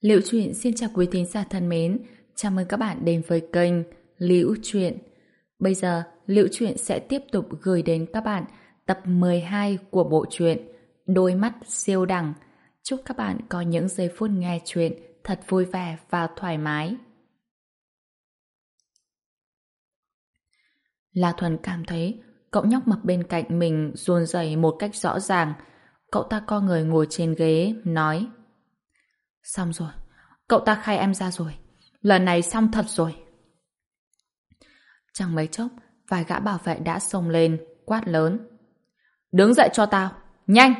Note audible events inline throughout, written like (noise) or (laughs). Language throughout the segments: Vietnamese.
Liễu Chuyện xin chào quý thính giả thân mến, chào mừng các bạn đến với kênh Liễu Chuyện. Bây giờ, Liễu Chuyện sẽ tiếp tục gửi đến các bạn tập 12 của bộ truyện Đôi mắt siêu đẳng. Chúc các bạn có những giây phút nghe chuyện thật vui vẻ và thoải mái. La Thuần cảm thấy cậu nhóc mập bên cạnh mình run rẩy một cách rõ ràng. Cậu ta co người ngồi trên ghế, nói Xong rồi, cậu ta khai em ra rồi. Lần này xong thật rồi. Chẳng mấy chốc, vài gã bảo vệ đã xông lên, quát lớn. Đứng dậy cho tao, nhanh!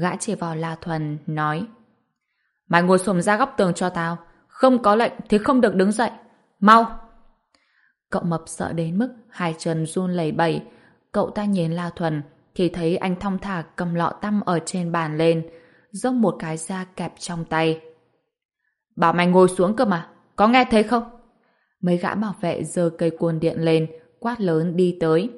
Gã chỉ vào La Thuần, nói. Mày ngồi xổm ra góc tường cho tao. Không có lệnh thì không được đứng dậy. Mau! Cậu mập sợ đến mức hai chân run lẩy bẩy. Cậu ta nhìn La Thuần thì thấy anh thong thả cầm lọ tăm ở trên bàn lên, dốc một cái ra kẹp trong tay. Bảo mày ngồi xuống cơ mà, có nghe thấy không? Mấy gã bảo vệ giơ cây cuồn điện lên, quát lớn đi tới.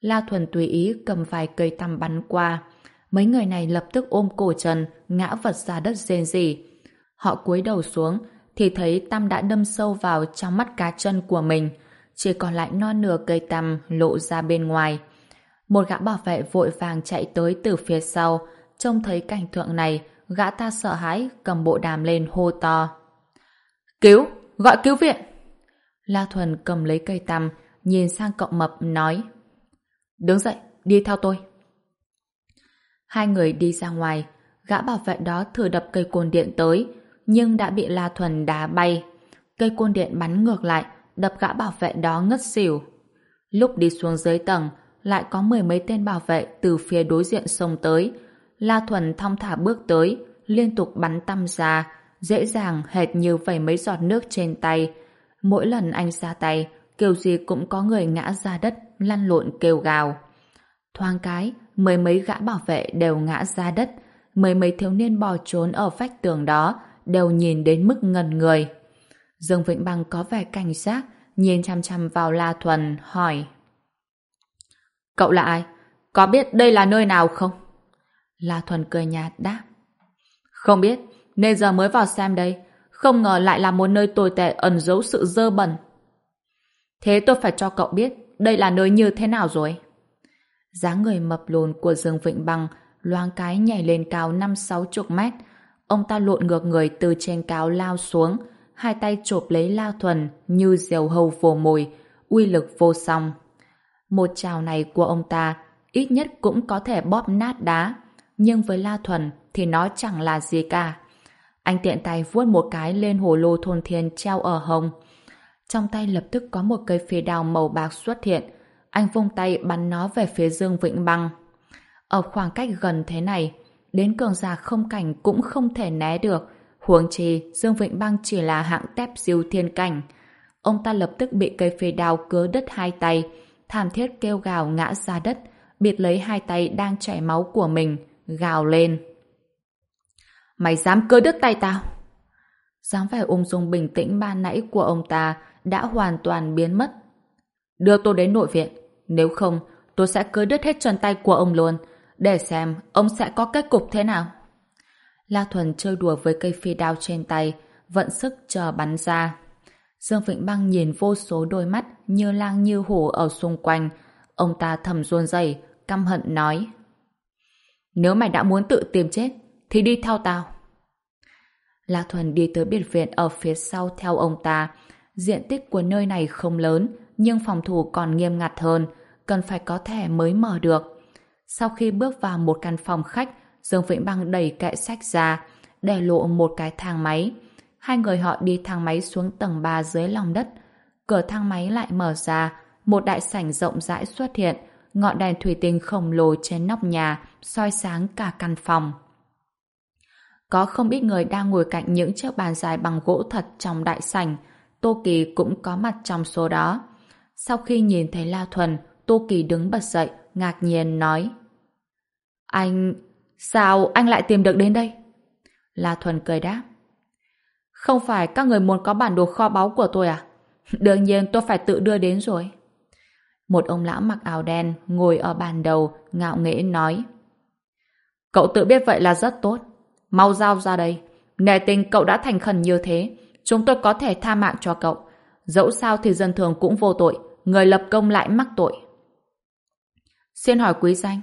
La Thuần tùy ý cầm vài cây tăm bắn qua. Mấy người này lập tức ôm cổ Trần, ngã vật ra đất rên rỉ. Họ cúi đầu xuống, thì thấy tăm đã đâm sâu vào trong mắt cá chân của mình. Chỉ còn lại non nửa cây tăm lộ ra bên ngoài. Một gã bảo vệ vội vàng chạy tới từ phía sau, trông thấy cảnh tượng này, gã ta sợ hãi cầm bộ đàm lên hô to. Cứu! Gọi cứu viện! La Thuần cầm lấy cây tăm, nhìn sang cậu mập nói Đứng dậy, đi theo tôi. Hai người đi ra ngoài, gã bảo vệ đó thử đập cây côn điện tới, nhưng đã bị La Thuần đá bay. Cây côn điện bắn ngược lại, đập gã bảo vệ đó ngất xỉu. Lúc đi xuống dưới tầng, lại có mười mấy tên bảo vệ từ phía đối diện sông tới. La Thuần thong thả bước tới, liên tục bắn tăm ra, dễ dàng hệt như vẩy mấy giọt nước trên tay. Mỗi lần anh ra tay, kiểu gì cũng có người ngã ra đất, lăn lộn kêu gào. Thoáng cái, mười mấy gã bảo vệ đều ngã ra đất, mười mấy thiếu niên bò trốn ở vách tường đó đều nhìn đến mức ngần người. Dương Vĩnh Bằng có vẻ cảnh giác, nhìn chăm chăm vào La Thuần, hỏi. Cậu là ai? Có biết đây là nơi nào không? La Thuần cười nhạt đáp. Không biết, nên giờ mới vào xem đây. Không ngờ lại là một nơi tồi tệ ẩn giấu sự dơ bẩn. Thế tôi phải cho cậu biết đây là nơi như thế nào rồi. dáng người mập lùn của Dương Vịnh Bằng loang cái nhảy lên cao năm sáu chục mét. Ông ta lộn ngược người từ trên cao lao xuống, hai tay chộp lấy La Thuần như diều hầu vồ mồi, uy lực vô song. Một trào này của ông ta ít nhất cũng có thể bóp nát đá, nhưng với La Thuần thì nó chẳng là gì cả. Anh tiện tay vuốt một cái lên hồ lô thôn thiên treo ở hồng, Trong tay lập tức có một cây phi đao màu bạc xuất hiện. Anh vung tay bắn nó về phía Dương Vĩnh Băng. Ở khoảng cách gần thế này, đến cường giả không cảnh cũng không thể né được. Huống chi, Dương Vịnh Băng chỉ là hạng tép diêu thiên cảnh. Ông ta lập tức bị cây phi đao cứa đứt hai tay, thảm thiết kêu gào ngã ra đất, biệt lấy hai tay đang chảy máu của mình, gào lên. Mày dám cơ đứt tay tao? dáng vẻ ung dung bình tĩnh ban nãy của ông ta đã hoàn toàn biến mất. Đưa tôi đến nội viện, nếu không tôi sẽ cưa đứt hết chân tay của ông luôn, để xem ông sẽ có kết cục thế nào. La Thuần chơi đùa với cây phi đao trên tay, vận sức chờ bắn ra. Dương Vịnh Băng nhìn vô số đôi mắt như lang như hổ ở xung quanh. Ông ta thầm run rẩy, căm hận nói. Nếu mày đã muốn tự tìm chết, thì đi theo tao. La Thuần đi tới biệt viện ở phía sau theo ông ta. Diện tích của nơi này không lớn, nhưng phòng thủ còn nghiêm ngặt hơn, cần phải có thẻ mới mở được. Sau khi bước vào một căn phòng khách, Dương Vĩnh Băng đẩy kệ sách ra, để lộ một cái thang máy. Hai người họ đi thang máy xuống tầng 3 dưới lòng đất. Cửa thang máy lại mở ra, một đại sảnh rộng rãi xuất hiện, ngọn đèn thủy tinh khổng lồ trên nóc nhà, soi sáng cả căn phòng. Có không ít người đang ngồi cạnh những chiếc bàn dài bằng gỗ thật trong đại sảnh. Tô Kỳ cũng có mặt trong số đó. Sau khi nhìn thấy La Thuần, Tô Kỳ đứng bật dậy, ngạc nhiên nói Anh... Sao anh lại tìm được đến đây? La Thuần cười đáp. Không phải các người muốn có bản đồ kho báu của tôi à? Đương nhiên tôi phải tự đưa đến rồi. Một ông lão mặc áo đen ngồi ở bàn đầu ngạo nghễ nói Cậu tự biết vậy là rất tốt. Mau giao ra đây. Nề tình cậu đã thành khẩn như thế, chúng tôi có thể tha mạng cho cậu. Dẫu sao thì dân thường cũng vô tội, người lập công lại mắc tội. Xin hỏi quý danh.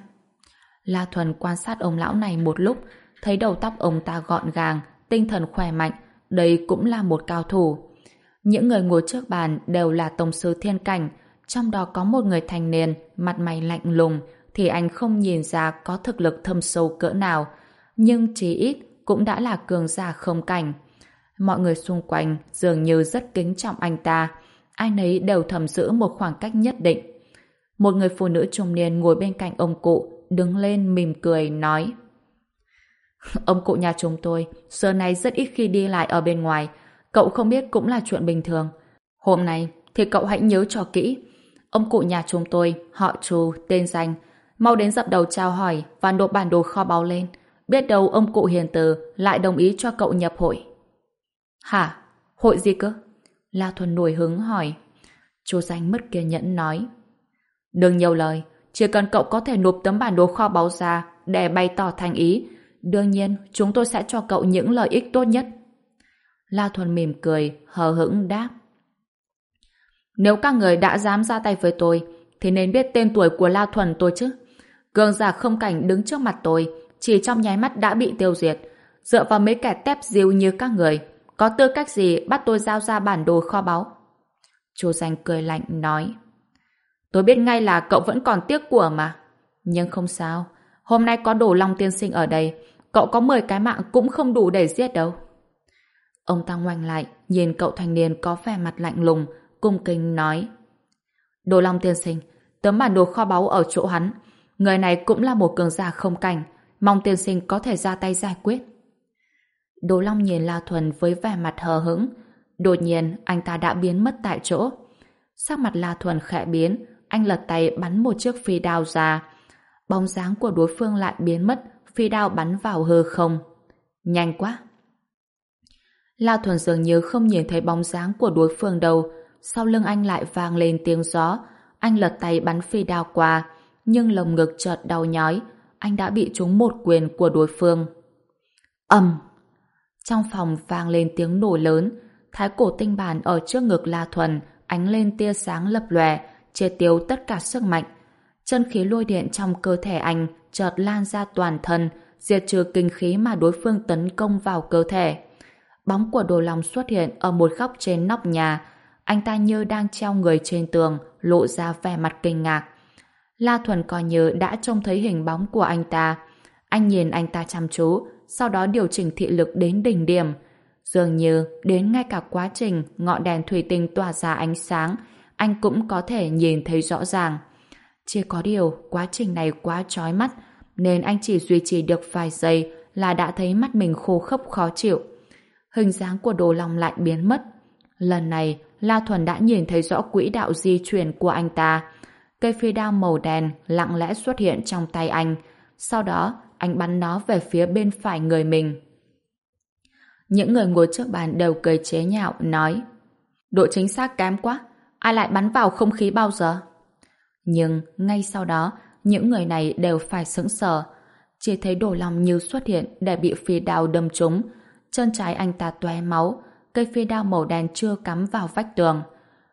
La Thuần quan sát ông lão này một lúc, thấy đầu tóc ông ta gọn gàng, tinh thần khỏe mạnh, đây cũng là một cao thủ. Những người ngồi trước bàn đều là tổng sư thiên cảnh, trong đó có một người thành niên, mặt mày lạnh lùng, thì anh không nhìn ra có thực lực thâm sâu cỡ nào, nhưng chí ít cũng đã là cường giả không cảnh. Mọi người xung quanh dường như rất kính trọng anh ta, ai nấy đều thầm giữ một khoảng cách nhất định. Một người phụ nữ trung niên ngồi bên cạnh ông cụ, đứng lên mỉm cười, nói Ông cụ nhà chúng tôi, xưa nay rất ít khi đi lại ở bên ngoài, cậu không biết cũng là chuyện bình thường. Hôm nay thì cậu hãy nhớ cho kỹ. Ông cụ nhà chúng tôi, họ Trù, tên danh, mau đến dập đầu chào hỏi và nộp bản đồ kho báu lên. Biết đâu ông cụ hiền từ lại đồng ý cho cậu nhập hội. Hả? Hội gì cơ? La Thuần nổi hứng hỏi. Chú danh mất kiên nhẫn nói. Đừng nhiều lời, chỉ cần cậu có thể nộp tấm bản đồ kho báu ra để bày tỏ thành ý, đương nhiên chúng tôi sẽ cho cậu những lợi ích tốt nhất. La Thuần mỉm cười, hờ hững đáp. Nếu các người đã dám ra tay với tôi, thì nên biết tên tuổi của La Thuần tôi chứ. Cường giả không cảnh đứng trước mặt tôi, chỉ trong nháy mắt đã bị tiêu diệt. Dựa vào mấy kẻ tép diêu như các người, có tư cách gì bắt tôi giao ra bản đồ kho báu? Chu danh cười lạnh nói. Tôi biết ngay là cậu vẫn còn tiếc của mà. Nhưng không sao, hôm nay có đồ long tiên sinh ở đây, cậu có 10 cái mạng cũng không đủ để giết đâu. Ông ta ngoảnh lại, nhìn cậu thanh niên có vẻ mặt lạnh lùng, cung kính nói. Đồ long tiên sinh, tấm bản đồ kho báu ở chỗ hắn. Người này cũng là một cường giả không cảnh, mong tiên sinh có thể ra tay giải quyết. Đồ Long nhìn La Thuần với vẻ mặt hờ hững. Đột nhiên, anh ta đã biến mất tại chỗ. Sắc mặt La Thuần khẽ biến, anh lật tay bắn một chiếc phi đao ra. Bóng dáng của đối phương lại biến mất, phi đao bắn vào hư không. Nhanh quá! La Thuần dường như không nhìn thấy bóng dáng của đối phương đâu. Sau lưng anh lại vang lên tiếng gió. Anh lật tay bắn phi đao qua, nhưng lồng ngực chợt đau nhói. Anh đã bị trúng một quyền của đối phương. ầm! Trong phòng vang lên tiếng nổ lớn, thái cổ tinh bản ở trước ngực La Thuần ánh lên tia sáng lập lòe, chia tiêu tất cả sức mạnh. Chân khí lôi điện trong cơ thể anh chợt lan ra toàn thân, diệt trừ kinh khí mà đối phương tấn công vào cơ thể. Bóng của đồ lòng xuất hiện ở một góc trên nóc nhà, anh ta như đang treo người trên tường, lộ ra vẻ mặt kinh ngạc. La Thuần coi như đã trông thấy hình bóng của anh ta. Anh nhìn anh ta chăm chú, sau đó điều chỉnh thị lực đến đỉnh điểm. Dường như đến ngay cả quá trình ngọn đèn thủy tinh tỏa ra ánh sáng, anh cũng có thể nhìn thấy rõ ràng. Chỉ có điều quá trình này quá chói mắt, nên anh chỉ duy trì được vài giây là đã thấy mắt mình khô khốc khó chịu. Hình dáng của đồ lòng lại biến mất. Lần này, La Thuần đã nhìn thấy rõ quỹ đạo di chuyển của anh ta. Cây phi đao màu đen lặng lẽ xuất hiện trong tay anh. Sau đó, anh bắn nó về phía bên phải người mình. Những người ngồi trước bàn đều cười chế nhạo, nói Độ chính xác kém quá, ai lại bắn vào không khí bao giờ? Nhưng ngay sau đó, những người này đều phải sững sờ. Chỉ thấy đổ lòng như xuất hiện để bị phi đao đâm trúng. Chân trái anh ta toe máu, cây phi đao màu đen chưa cắm vào vách tường.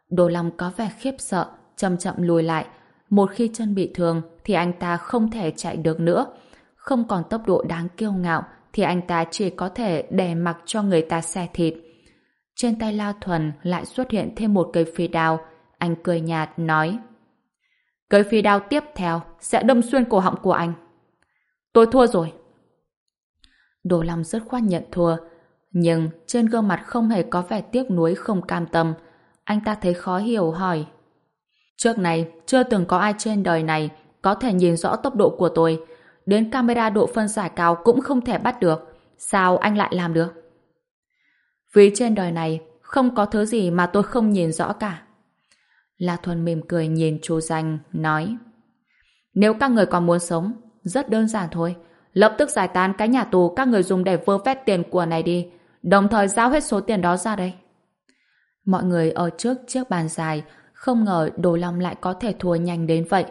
Đồ lòng có vẻ khiếp sợ, chậm chậm lùi lại. Một khi chân bị thương thì anh ta không thể chạy được nữa không còn tốc độ đáng kiêu ngạo thì anh ta chỉ có thể đè mặc cho người ta xe thịt. Trên tay lao Thuần lại xuất hiện thêm một cây phi đao. Anh cười nhạt nói Cây phi đao tiếp theo sẽ đâm xuyên cổ họng của anh. Tôi thua rồi. Đồ Long rất khoát nhận thua. Nhưng trên gương mặt không hề có vẻ tiếc nuối không cam tâm. Anh ta thấy khó hiểu hỏi Trước này chưa từng có ai trên đời này có thể nhìn rõ tốc độ của tôi đến camera độ phân giải cao cũng không thể bắt được. Sao anh lại làm được? Vì trên đời này không có thứ gì mà tôi không nhìn rõ cả. La Thuần mỉm cười nhìn chú danh, nói Nếu các người còn muốn sống, rất đơn giản thôi. Lập tức giải tán cái nhà tù các người dùng để vơ vét tiền của này đi, đồng thời giao hết số tiền đó ra đây. Mọi người ở trước chiếc bàn dài không ngờ Đồ Long lại có thể thua nhanh đến vậy.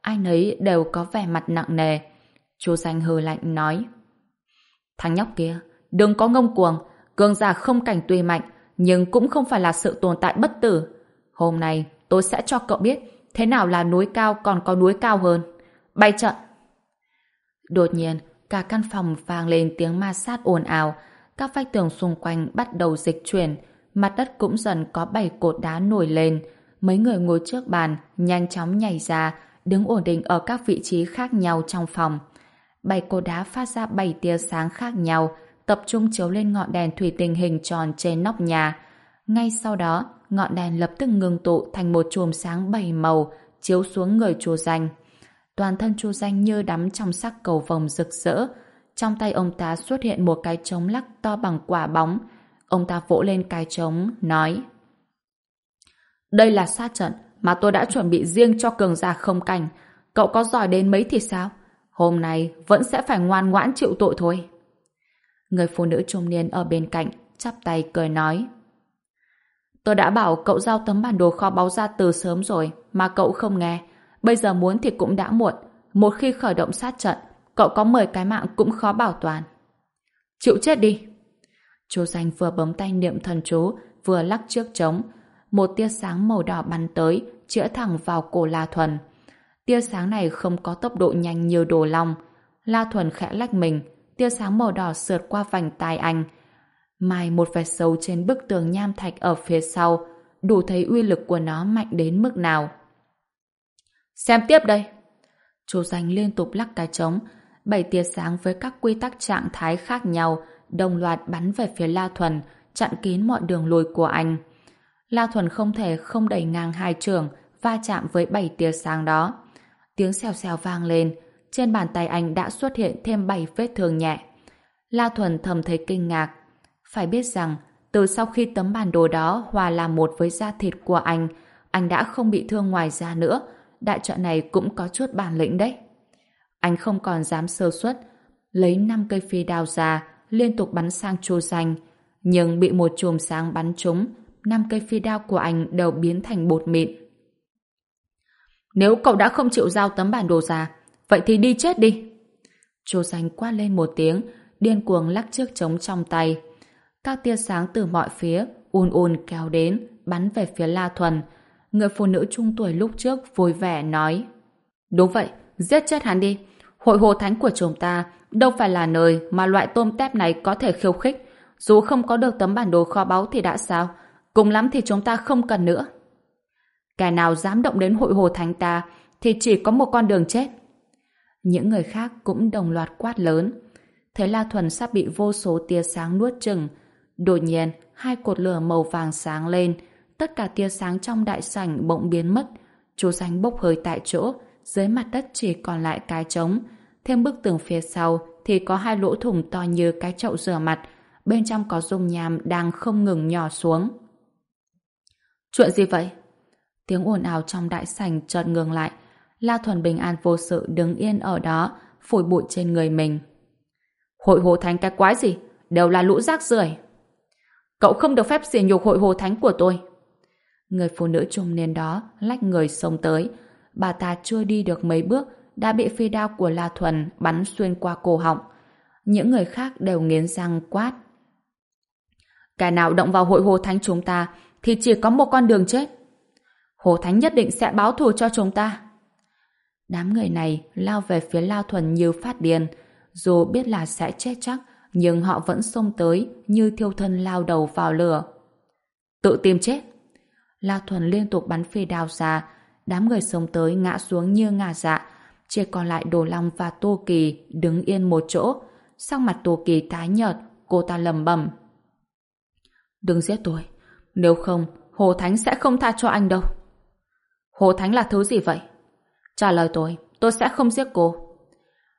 Ai nấy đều có vẻ mặt nặng nề. Chú danh hừ lạnh nói Thằng nhóc kia, Đừng có ngông cuồng, cường giả không cảnh tuy mạnh, nhưng cũng không phải là sự tồn tại bất tử. Hôm nay, tôi sẽ cho cậu biết thế nào là núi cao còn có núi cao hơn. Bay trận! Đột nhiên, cả căn phòng vang lên tiếng ma sát ồn ào, các vách tường xung quanh bắt đầu dịch chuyển, mặt đất cũng dần có bảy cột đá nổi lên. Mấy người ngồi trước bàn nhanh chóng nhảy ra, đứng ổn định ở các vị trí khác nhau trong phòng. Bảy cột đá phát ra bảy tia sáng khác nhau, tập trung chiếu lên ngọn đèn thủy tinh hình tròn trên nóc nhà. Ngay sau đó, ngọn đèn lập tức ngừng tụ thành một chùm sáng bảy màu, chiếu xuống người chùa danh. Toàn thân chùa danh như đắm trong sắc cầu vồng rực rỡ. Trong tay ông ta xuất hiện một cái trống lắc to bằng quả bóng. Ông ta vỗ lên cái trống, nói Đây là sát trận mà tôi đã chuẩn bị riêng cho cường giả không cảnh. Cậu có giỏi đến mấy thì sao? Hôm nay vẫn sẽ phải ngoan ngoãn chịu tội thôi. Người phụ nữ trung niên ở bên cạnh chắp tay cười nói Tôi đã bảo cậu giao tấm bản đồ kho báu ra từ sớm rồi mà cậu không nghe. Bây giờ muốn thì cũng đã muộn. Một khi khởi động sát trận cậu có 10 cái mạng cũng khó bảo toàn. Chịu chết đi! Chú danh vừa bấm tay niệm thần chú vừa lắc trước trống. Một tia sáng màu đỏ bắn tới chĩa thẳng vào cổ La Thuần. Tia sáng này không có tốc độ nhanh như đồ long. La Thuần khẽ lách mình tia sáng màu đỏ sượt qua vành tai anh. Mai một vệt sâu trên bức tường nham thạch ở phía sau, đủ thấy uy lực của nó mạnh đến mức nào. Xem tiếp đây! Chú danh liên tục lắc cái trống, bảy tia sáng với các quy tắc trạng thái khác nhau, đồng loạt bắn về phía La Thuần, chặn kín mọi đường lùi của anh. La Thuần không thể không đẩy ngang hai trường, va chạm với bảy tia sáng đó. Tiếng xèo xèo vang lên, trên bàn tay anh đã xuất hiện thêm bảy vết thương nhẹ. La Thuần thầm thấy kinh ngạc. Phải biết rằng, từ sau khi tấm bản đồ đó hòa làm một với da thịt của anh, anh đã không bị thương ngoài da nữa. Đại trận này cũng có chút bản lĩnh đấy. Anh không còn dám sơ suất, lấy 5 cây phi đao ra, liên tục bắn sang chu danh. Nhưng bị một chùm sáng bắn trúng, 5 cây phi đao của anh đều biến thành bột mịn. Nếu cậu đã không chịu giao tấm bản đồ ra, Vậy thì đi chết đi. Chu Danh quát lên một tiếng, điên cuồng lắc chiếc trống trong tay. Các tia sáng từ mọi phía un un kéo đến, bắn về phía La Thuần. Người phụ nữ trung tuổi lúc trước vui vẻ nói Đúng vậy, giết chết hắn đi. Hội hồ thánh của chúng ta đâu phải là nơi mà loại tôm tép này có thể khiêu khích. Dù không có được tấm bản đồ kho báu thì đã sao? Cùng lắm thì chúng ta không cần nữa. Kẻ nào dám động đến hội hồ thánh ta thì chỉ có một con đường chết. Những người khác cũng đồng loạt quát lớn. Thế La Thuần sắp bị vô số tia sáng nuốt chừng. Đột nhiên, hai cột lửa màu vàng sáng lên. Tất cả tia sáng trong đại sảnh bỗng biến mất. Chú Sánh bốc hơi tại chỗ. Dưới mặt đất chỉ còn lại cái trống. Thêm bức tường phía sau thì có hai lỗ thủng to như cái chậu rửa mặt. Bên trong có dung nham đang không ngừng nhỏ xuống. Chuyện gì vậy? Tiếng ồn ào trong đại sảnh chợt ngừng lại. La Thuần bình an vô sự đứng yên ở đó, phủi bụi trên người mình. Hội hồ thánh cái quái gì? Đều là lũ rác rưởi. Cậu không được phép xỉ nhục hội hồ thánh của tôi. Người phụ nữ trung niên đó lách người xông tới. Bà ta chưa đi được mấy bước đã bị phi đao của La Thuần bắn xuyên qua cổ họng. Những người khác đều nghiến răng quát. Kẻ nào động vào hội hồ thánh chúng ta thì chỉ có một con đường chết. Hồ thánh nhất định sẽ báo thù cho chúng ta. Đám người này lao về phía Lao Thuần như phát điên. Dù biết là sẽ chết chắc, nhưng họ vẫn xông tới như thiêu thân lao đầu vào lửa. Tự tìm chết. Lao Thuần liên tục bắn phi đao ra, đám người sống tới ngã xuống như ngà dạ, chỉ còn lại Đồ Long và Tô Kỳ đứng yên một chỗ. Sang mặt Tô Kỳ tái nhợt, cô ta lầm bầm. Đừng giết tôi, nếu không, Hồ Thánh sẽ không tha cho anh đâu. Hồ Thánh là thứ gì vậy? Trả lời tôi, tôi sẽ không giết cô.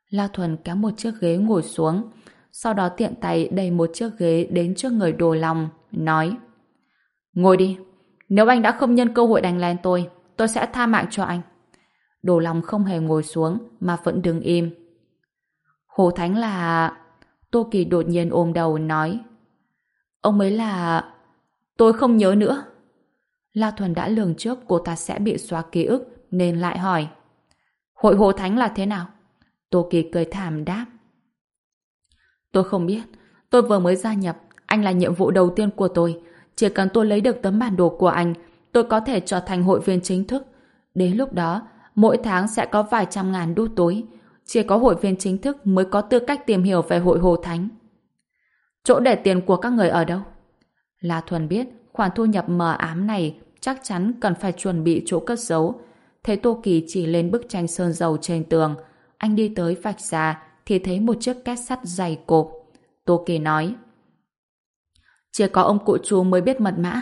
La Thuần kéo một chiếc ghế ngồi xuống, sau đó tiện tay đẩy một chiếc ghế đến trước người đồ lòng, nói Ngồi đi, nếu anh đã không nhân cơ hội đánh lén tôi, tôi sẽ tha mạng cho anh. Đồ lòng không hề ngồi xuống, mà vẫn đứng im. Hồ Thánh là... Tô Kỳ đột nhiên ôm đầu nói Ông ấy là... Tôi không nhớ nữa. La Thuần đã lường trước cô ta sẽ bị xóa ký ức nên lại hỏi Hội hồ thánh là thế nào? Tô Kỳ cười thảm đáp. Tôi không biết. Tôi vừa mới gia nhập, anh là nhiệm vụ đầu tiên của tôi. Chỉ cần tôi lấy được tấm bản đồ của anh, tôi có thể trở thành hội viên chính thức. Đến lúc đó, mỗi tháng sẽ có vài trăm ngàn đu túi. Chỉ có hội viên chính thức mới có tư cách tìm hiểu về hội Hồ Thánh. Chỗ để tiền của các người ở đâu? La Thuần biết khoản thu nhập mờ ám này chắc chắn cần phải chuẩn bị chỗ cất giấu. Thấy Tô Kỳ chỉ lên bức tranh sơn dầu trên tường. Anh đi tới vạch ra thì thấy một chiếc két sắt dày cộp. Tô Kỳ nói Chỉ có ông cụ chú mới biết mật mã.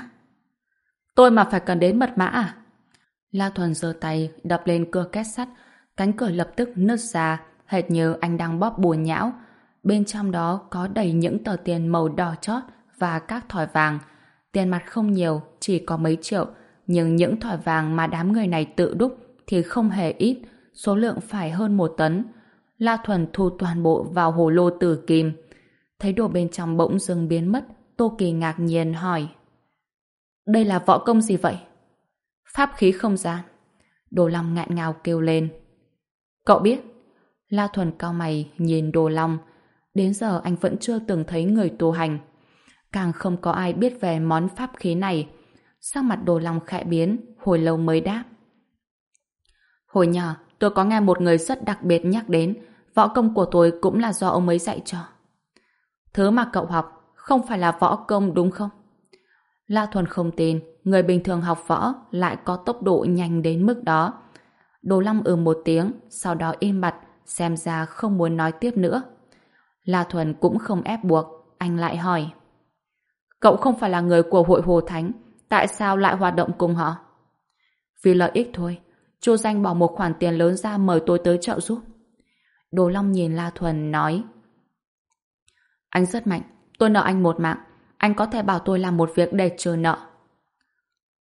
Tôi mà phải cần đến mật mã à? La Thuần giơ tay đập lên cửa két sắt cánh cửa lập tức nứt ra hệt như anh đang bóp bùa nhão. Bên trong đó có đầy những tờ tiền màu đỏ chót và các thỏi vàng. Tiền mặt không nhiều, chỉ có mấy triệu, nhưng những thỏi vàng mà đám người này tự đúc thì không hề ít, số lượng phải hơn một tấn. La Thuần thu toàn bộ vào hồ lô tử kim. Thấy đồ bên trong bỗng dưng biến mất, Tô Kỳ ngạc nhiên hỏi. Đây là võ công gì vậy? Pháp khí không gian. Đồ Long ngạn ngào kêu lên. Cậu biết? La Thuần cao mày nhìn Đồ Long. Đến giờ anh vẫn chưa từng thấy người tu hành. Càng không có ai biết về món pháp khí này. Sắc mặt Đồ Long khẽ biến, hồi lâu mới đáp. Hồi nhỏ, tôi có nghe một người rất đặc biệt nhắc đến võ công của tôi cũng là do ông ấy dạy cho. Thứ mà cậu học không phải là võ công đúng không? La Thuần không tin người bình thường học võ lại có tốc độ nhanh đến mức đó. Đồ Long ừ một tiếng, sau đó im bặt, xem ra không muốn nói tiếp nữa. La Thuần cũng không ép buộc, anh lại hỏi. Cậu không phải là người của hội Hồ Thánh, tại sao lại hoạt động cùng họ? Vì lợi ích thôi, Chu Danh bỏ một khoản tiền lớn ra mời tôi tới trợ giúp. Đồ Long nhìn La Thuần nói Anh rất mạnh, tôi nợ anh một mạng, anh có thể bảo tôi làm một việc để trừ nợ.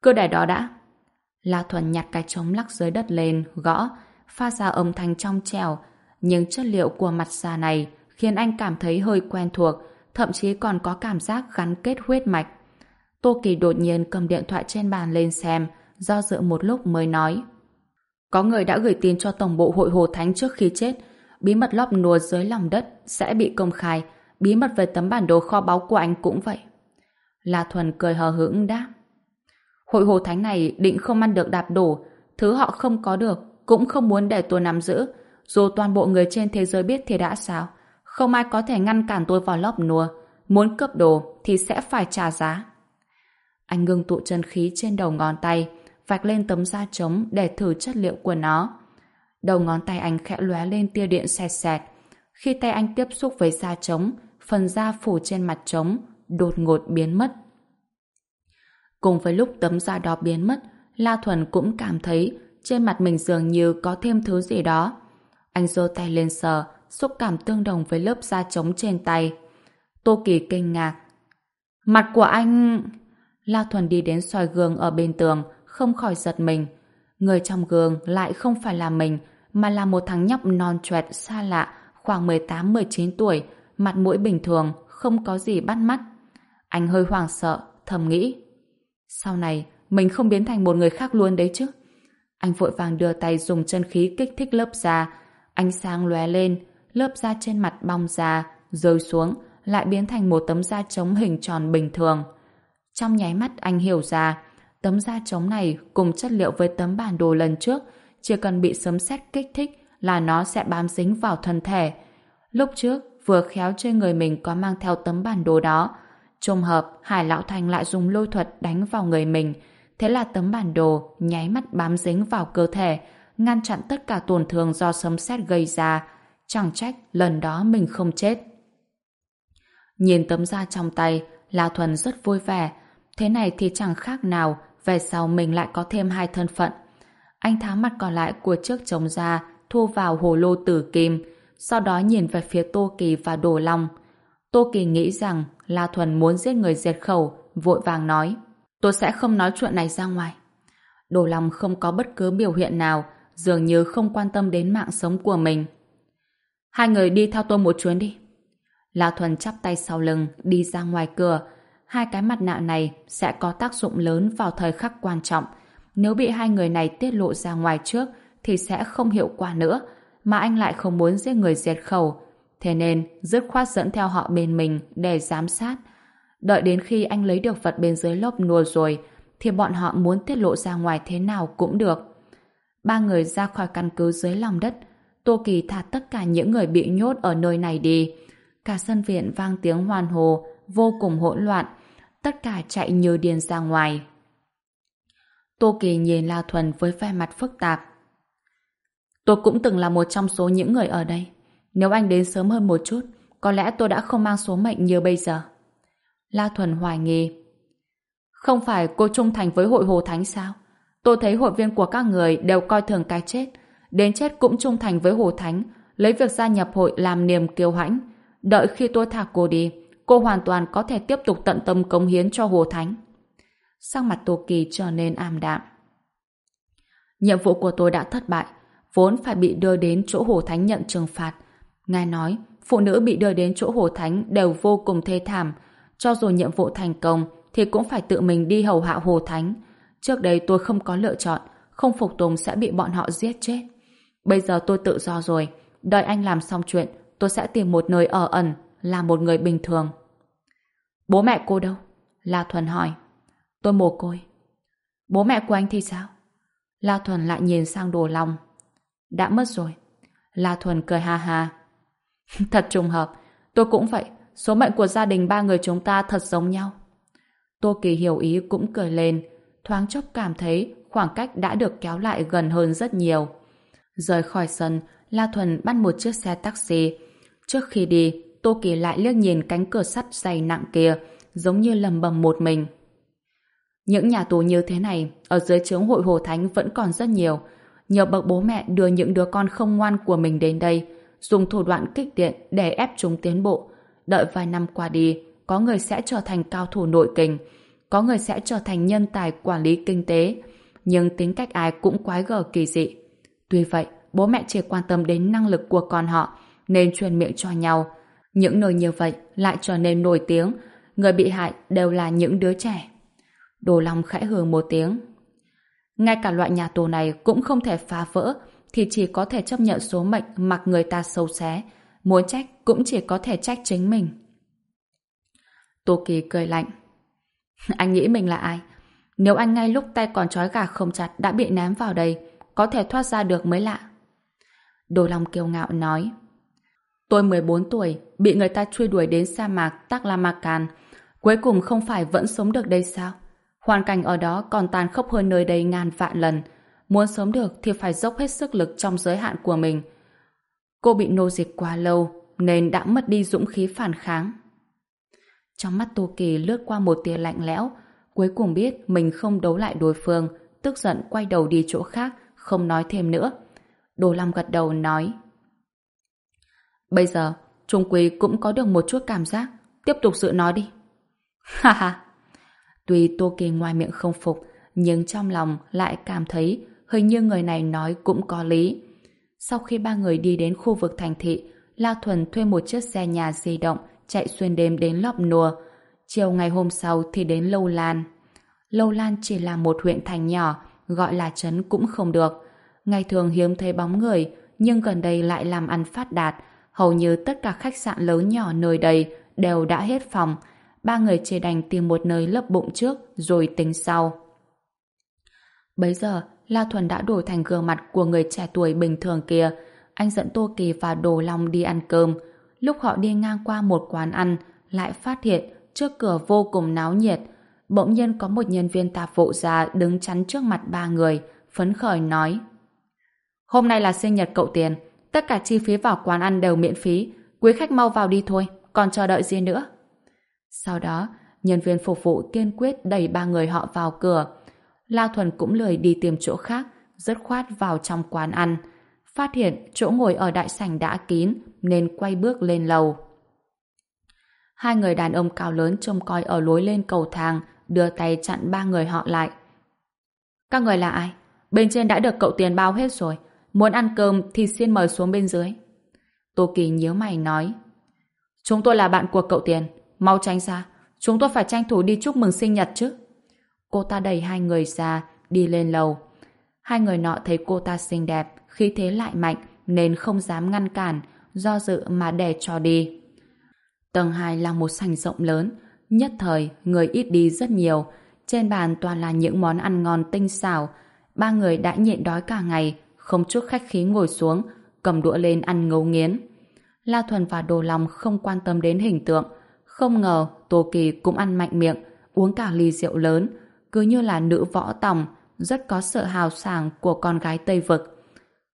Cứ để đó đã. La Thuần nhặt cái trống lắc dưới đất lên, gõ, pha ra âm thanh trong trèo, nhưng chất liệu của mặt xà này khiến anh cảm thấy hơi quen thuộc, thậm chí còn có cảm giác gắn kết huyết mạch. Tô Kỳ đột nhiên cầm điện thoại trên bàn lên xem, do dự một lúc mới nói. Có người đã gửi tin cho Tổng bộ Hội Hồ Thánh trước khi chết, bí mật lóp nùa dưới lòng đất sẽ bị công khai, bí mật về tấm bản đồ kho báu của anh cũng vậy. La Thuần cười hờ hững đáp. Hội Hồ Thánh này định không ăn được đạp đổ, thứ họ không có được, cũng không muốn để tôi nắm giữ. Dù toàn bộ người trên thế giới biết thì đã sao, không ai có thể ngăn cản tôi vào lớp nùa. Muốn cướp đồ thì sẽ phải trả giá. Anh ngưng tụ chân khí trên đầu ngón tay, vạch lên tấm da trống để thử chất liệu của nó. Đầu ngón tay anh khẽ lóe lên tia điện xẹt xẹt. Khi tay anh tiếp xúc với da trống, phần da phủ trên mặt trống đột ngột biến mất. Cùng với lúc tấm da đó biến mất, La Thuần cũng cảm thấy trên mặt mình dường như có thêm thứ gì đó. Anh giơ tay lên sờ, xúc cảm tương đồng với lớp da trống trên tay. Tô Kỳ kinh ngạc. Mặt của anh... La Thuần đi đến soi gương ở bên tường, không khỏi giật mình. Người trong gương lại không phải là mình, mà là một thằng nhóc non trẹt xa lạ, khoảng 18-19 tuổi, mặt mũi bình thường, không có gì bắt mắt. Anh hơi hoảng sợ, thầm nghĩ. Sau này, mình không biến thành một người khác luôn đấy chứ. Anh vội vàng đưa tay dùng chân khí kích thích lớp da. Ánh sáng lóe lên, lớp da trên mặt bong ra, rơi xuống, lại biến thành một tấm da trống hình tròn bình thường. Trong nháy mắt anh hiểu ra, tấm da trống này cùng chất liệu với tấm bản đồ lần trước, chỉ cần bị sấm sét kích thích là nó sẽ bám dính vào thân thể. Lúc trước, vừa khéo trên người mình có mang theo tấm bản đồ đó. Trùng hợp, Hải Lão Thành lại dùng lôi thuật đánh vào người mình. Thế là tấm bản đồ nháy mắt bám dính vào cơ thể, ngăn chặn tất cả tổn thương do sấm sét gây ra. Chẳng trách lần đó mình không chết. Nhìn tấm da trong tay, La Thuần rất vui vẻ. Thế này thì chẳng khác nào về sau mình lại có thêm hai thân phận. Anh tháo mặt còn lại của chiếc trống da thu vào hồ lô tử kim, sau đó nhìn về phía Tô Kỳ và Đồ Long. Tô Kỳ nghĩ rằng La Thuần muốn giết người diệt khẩu, vội vàng nói tôi sẽ không nói chuyện này ra ngoài. Đồ Long không có bất cứ biểu hiện nào, dường như không quan tâm đến mạng sống của mình. Hai người đi theo tôi một chuyến đi. La Thuần chắp tay sau lưng, đi ra ngoài cửa. Hai cái mặt nạ này sẽ có tác dụng lớn vào thời khắc quan trọng. Nếu bị hai người này tiết lộ ra ngoài trước, thì sẽ không hiệu quả nữa, mà anh lại không muốn giết người diệt khẩu. Thế nên, dứt khoát dẫn theo họ bên mình để giám sát. Đợi đến khi anh lấy được vật bên dưới lốp nùa rồi, thì bọn họ muốn tiết lộ ra ngoài thế nào cũng được. Ba người ra khỏi căn cứ dưới lòng đất, Tô Kỳ thả tất cả những người bị nhốt ở nơi này đi. Cả sân viện vang tiếng hoan hô, vô cùng hỗn loạn. Tất cả chạy như điên ra ngoài. Tô Kỳ nhìn La Thuần với vẻ mặt phức tạp. Tôi cũng từng là một trong số những người ở đây. Nếu anh đến sớm hơn một chút, có lẽ tôi đã không mang số mệnh như bây giờ. La Thuần hoài nghi. Không phải cô trung thành với hội Hồ Thánh sao? Tôi thấy hội viên của các người đều coi thường cái chết. Đến chết cũng trung thành với Hồ Thánh, lấy việc gia nhập hội làm niềm kiêu hãnh. Đợi khi tôi thả cô đi, cô hoàn toàn có thể tiếp tục tận tâm cống hiến cho Hồ Thánh. Sang mặt Tô Kỳ trở nên am đạm. Nhiệm vụ của tôi đã thất bại, vốn phải bị đưa đến chỗ Hồ Thánh nhận trừng phạt. Ngài nói, phụ nữ bị đưa đến chỗ Hồ Thánh đều vô cùng thê thảm. Cho dù nhiệm vụ thành công, thì cũng phải tự mình đi hầu hạ Hồ Thánh. Trước đây tôi không có lựa chọn, không phục tùng sẽ bị bọn họ giết chết. Bây giờ tôi tự do rồi, đợi anh làm xong chuyện, tôi sẽ tìm một nơi ở ẩn, là một người bình thường. Bố mẹ cô đâu? La Thuần hỏi. Tôi mồ côi. Bố mẹ của anh thì sao? La Thuần lại nhìn sang Đồ lòng đã mất rồi. La Thuần cười ha ha. (laughs) thật trùng hợp. Tôi cũng vậy. Số mệnh của gia đình ba người chúng ta thật giống nhau. Tô Kỳ hiểu ý cũng cười lên. Thoáng chốc cảm thấy khoảng cách đã được kéo lại gần hơn rất nhiều. Rời khỏi sân, La Thuần bắt một chiếc xe taxi. Trước khi đi, Tô Kỳ lại liếc nhìn cánh cửa sắt dày nặng kia, giống như lầm bầm một mình. Những nhà tù như thế này, ở dưới chướng hội Hồ Thánh vẫn còn rất nhiều. Nhiều bậc bố mẹ đưa những đứa con không ngoan của mình đến đây, dùng thủ đoạn kích điện để ép chúng tiến bộ. Đợi vài năm qua đi, có người sẽ trở thành cao thủ nội kình, có người sẽ trở thành nhân tài quản lý kinh tế, nhưng tính cách ai cũng quái gở kỳ dị. Tuy vậy, bố mẹ chỉ quan tâm đến năng lực của con họ, nên truyền miệng cho nhau. Những nơi như vậy lại trở nên nổi tiếng, người bị hại đều là những đứa trẻ. Đồ Long khẽ hừ một tiếng. Ngay cả loại nhà tù này cũng không thể phá vỡ, thì chỉ có thể chấp nhận số mệnh mặc người ta sâu xé. Muốn trách cũng chỉ có thể trách chính mình. Tô Kỳ cười lạnh. (laughs) Anh nghĩ mình là ai? Nếu anh ngay lúc tay còn trói gà không chặt đã bị ném vào đây, có thể thoát ra được mới lạ. Đồ Long kiêu ngạo nói. Tôi 14 tuổi, bị người ta truy đuổi đến sa mạc Taklamakan. Cuối cùng không phải vẫn sống được đây sao? Hoàn cảnh ở đó còn tàn khốc hơn nơi đây ngàn vạn lần. Muốn sống được thì phải dốc hết sức lực trong giới hạn của mình. Cô bị nô dịch quá lâu nên đã mất đi dũng khí phản kháng. Trong mắt Tô Kỳ lướt qua một tia lạnh lẽo, cuối cùng biết mình không đấu lại đối phương, tức giận quay đầu đi chỗ khác, không nói thêm nữa. Đồ Long gật đầu nói Bây giờ, Trung Quý cũng có được một chút cảm giác, tiếp tục dự nói đi. (laughs) Ha ha! Tuy Tô Kỳ ngoài miệng không phục, nhưng trong lòng lại cảm thấy hình như người này nói cũng có lý. Sau khi ba người đi đến khu vực thành thị, La Thuần thuê một chiếc xe nhà di động chạy xuyên đêm đến Lop Nùa. Chiều ngày hôm sau thì đến Lâu Lan. Lâu Lan chỉ là một huyện thành nhỏ, gọi là trấn cũng không được. Ngày thường hiếm thấy bóng người, nhưng gần đây lại làm ăn phát đạt. Hầu như tất cả khách sạn lớn nhỏ nơi đây đều đã hết phòng, ba người chỉ đành tìm một nơi lấp bụng trước rồi tính sau. Bấy giờ, La Thuần đã đổi thành gương mặt của người trẻ tuổi bình thường kia. Anh dẫn Tô Kỳ và Đồ Long đi ăn cơm. Lúc họ đi ngang qua một quán ăn, lại phát hiện trước cửa vô cùng náo nhiệt. Bỗng nhiên có một nhân viên tạp vụ già đứng chắn trước mặt ba người, phấn khởi nói. Hôm nay là sinh nhật cậu Tiền, tất cả chi phí vào quán ăn đều miễn phí. Quý khách mau vào đi thôi, còn chờ đợi gì nữa? Sau đó, nhân viên phục vụ kiên quyết đẩy ba người họ vào cửa. La Thuần cũng lười đi tìm chỗ khác, dứt khoát vào trong quán ăn. Phát hiện chỗ ngồi ở đại sảnh đã kín, nên quay bước lên lầu. Hai người đàn ông cao lớn trông coi ở lối lên cầu thang, đưa tay chặn ba người họ lại. Các người là ai? Bên trên đã được cậu tiền bao hết rồi. Muốn ăn cơm thì xin mời xuống bên dưới. Tô Kỳ nhớ mày nói. Chúng tôi là bạn của cậu tiền. Mau tránh ra, chúng tôi phải tranh thủ đi chúc mừng sinh nhật chứ. Cô ta đẩy hai người ra, đi lên lầu. Hai người nọ thấy cô ta xinh đẹp, khí thế lại mạnh, nên không dám ngăn cản, do dự mà để cho đi. Tầng 2 là một sảnh rộng lớn, nhất thời người ít đi rất nhiều, trên bàn toàn là những món ăn ngon tinh xảo. Ba người đã nhịn đói cả ngày, không chút khách khí ngồi xuống, cầm đũa lên ăn ngấu nghiến. La Thuần và Đồ Long không quan tâm đến hình tượng. Không ngờ Tô Kỳ cũng ăn mạnh miệng, uống cả ly rượu lớn, cứ như là nữ võ tòng, rất có sự hào sảng của con gái Tây Vực.